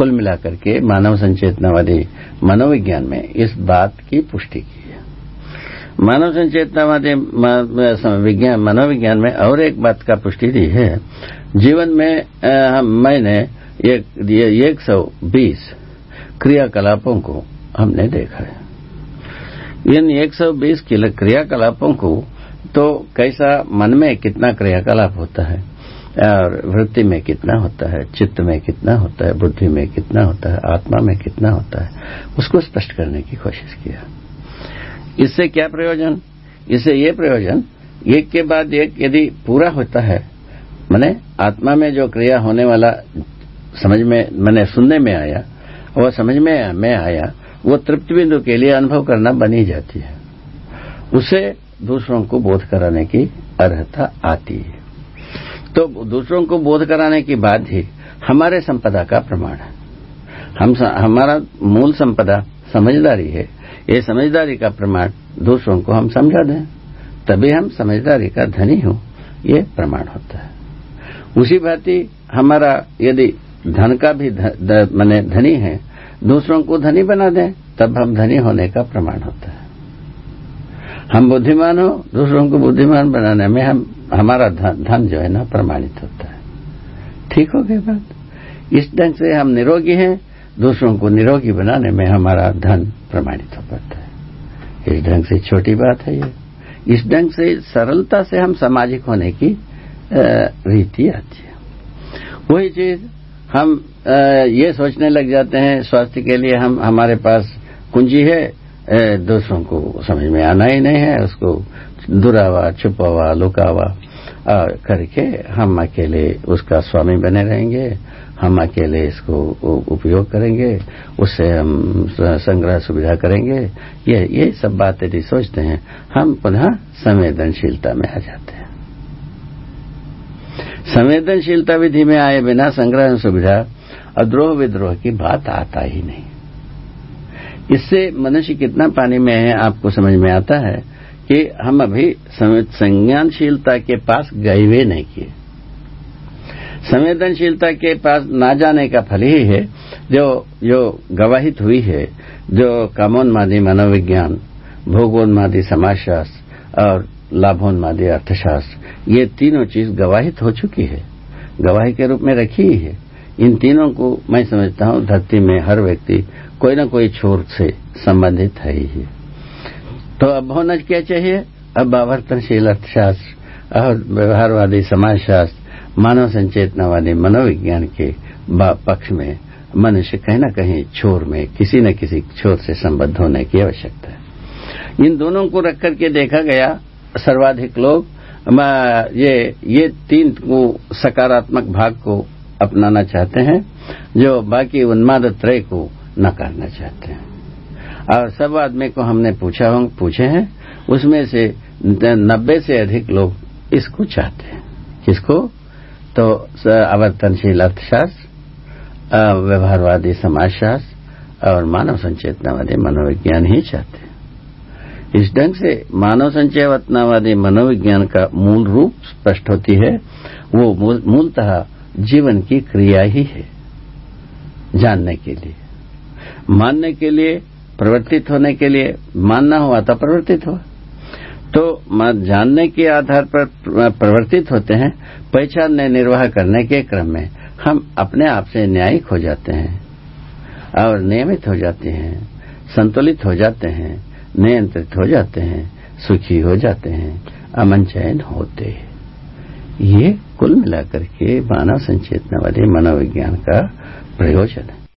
कुल मिलाकर के मानव संचेतनावादी मनोविज्ञान में इस बात की पुष्टि की है। मानव संचेतनावादी विज्ञान मनोविज्ञान में और एक बात का पुष्टि दी है। जीवन में आ, मैंने एक सौ बीस क्रियाकलापों को हमने देखा है। इन 120 क्रियाकलापों को तो कैसा मन में कितना क्रियाकलाप होता है? और वृत्ति में कितना होता है, चित्त में कितना होता है, बुद्धि में कितना होता है, आत्मा में कितना होता है, उसको स्पष्ट करने की कोशिश किया। इससे क्या प्रयोजन? इससे ये प्रयोजन, एक के बाद एक यदि पूरा होता है, मैंने आत्मा में जो क्रिया होने वाला समझ में, मैंने सुनने में आया वह समझ में में आया, वो तृप्त बिंदु के लिए अनुभव करना बनी जाती है। उसे दूसरों को बोध कराने की अर्हता आती है। तो दूसरों को बोध कराने की बात ही हमारे संपदा का प्रमाण है। हम हमारा मूल संपदा समझदारी है। ये समझदारी का प्रमाण दूसरों को हम समझा दें, तभी हम समझदारी का धनी हूँ, ये प्रमाण होता है। उसी भांति हमारा यदि धन का भी मैंने धनी है, दूसरों को धनी बना दें, तब हम धनी होने का प्रमाण होता है। हम बुद्धिमान हो दूसरों को बुद्धिमान बनाने में हम हमारा धन, जो है ना प्रमाणित होता है। ठीक हो गई बात? इस ढंग से हम निरोगी हैं दूसरों को निरोगी बनाने में हमारा धन प्रमाणित हो पाता है। इस ढंग से छोटी बात है ये। इस ढंग से सरलता से हम सामाजिक होने की रीति आती है। वही चीज़ हम ये सोचने लग जाते हैं स्वास्थ्य के लिए हम हमारे पास कुंजी है दूसरों को समझ में आना ही नहीं है, उसको दुरावा, छुपावा, लुकावा करके हम अकेले उसका स्वामी बने रहेंगे, हम अकेले इसको उपयोग करेंगे, उससे हम संग्रह सुविधा करेंगे, ये ये सब बातें यदि सोचते हैं, हम पुनः संवेदनशीलता में आ जाते हैं। संवेदनशीलता विधि में आए बिना संग्रह सुविधा अद्रोह विद्रोह की बात आता ही नहीं। इससे मनुष्य कितना पानी में है, आपको समझ में आता है कि हम अभी संज्ञानशीलता के पास गए हुए नहीं किए। संवेदनशीलता के पास ना जाने का फल ही है, जो जो गवाहित हुई है, जो कामोन्मादी मनोविज्ञान भोगोन्मादी समाजशास्त्र और लाभोन्मादी अर्थशास्त्र, ये तीनों चीज़ गवाहित हो चुकी है। गवाही के रूप में रखी ही है। इन तीनों को मैं समझता हूँ, धरती में हर व्यक्ति कोई न कोई छोर से संबंधित है ही तो अब होना क्या चाहिए? अब आवर्तनशील अर्थशास्त्र और व्यवहारवादी समाजशास्त्र, मानव संचेतनावादी मनोविज्ञान के पक्ष में मनुष्य कहीं न कहीं छोर में, किसी न किसी छोर से संबद्ध होने की आवश्यकता है। इन दोनों को रख करके देखा गया सर्वाधिक लोग ये ये तीन को सकारात्मक भाग को अपनाना चाहते हैं, जो बाकी उन्माद त्रय को नकारना चाहते हैं। और सब आदमी को हमने पूछा हम पूछे हैं, उसमें से नब्बे से अधिक लोग इसको चाहते हैं। किसको? तो आवर्तनशील अर्थशास्त्र व्यवहारवादी समाजशास्त्र और मानव संचेतनावादी मनोविज्ञान ही चाहते हैं। इस ढंग से मानव संचेतनावादी मनोविज्ञान का मूल रूप स्पष्ट होती है, वो मूलतः जीवन की क्रिया ही है, जानने के लिए। मानने के लिए, प्रवर्तित होने के लिए मानना हुआ तो प्रवर्तित हुआ। तो जानने के आधार पर प्रवर्तित होते हैं, पहचानने, निर्वाह करने के क्रम में हम अपने आप से न्यायिक हो जाते हैं और नियमित हो जाते हैं, संतुलित हो जाते हैं, नियंत्रित हो जाते हैं, सुखी हो जाते हैं, अमन चयन होते हैं। ये कुल मिलाकर के मानव संचेतना वाले मनोविज्ञान का प्रयोजन है।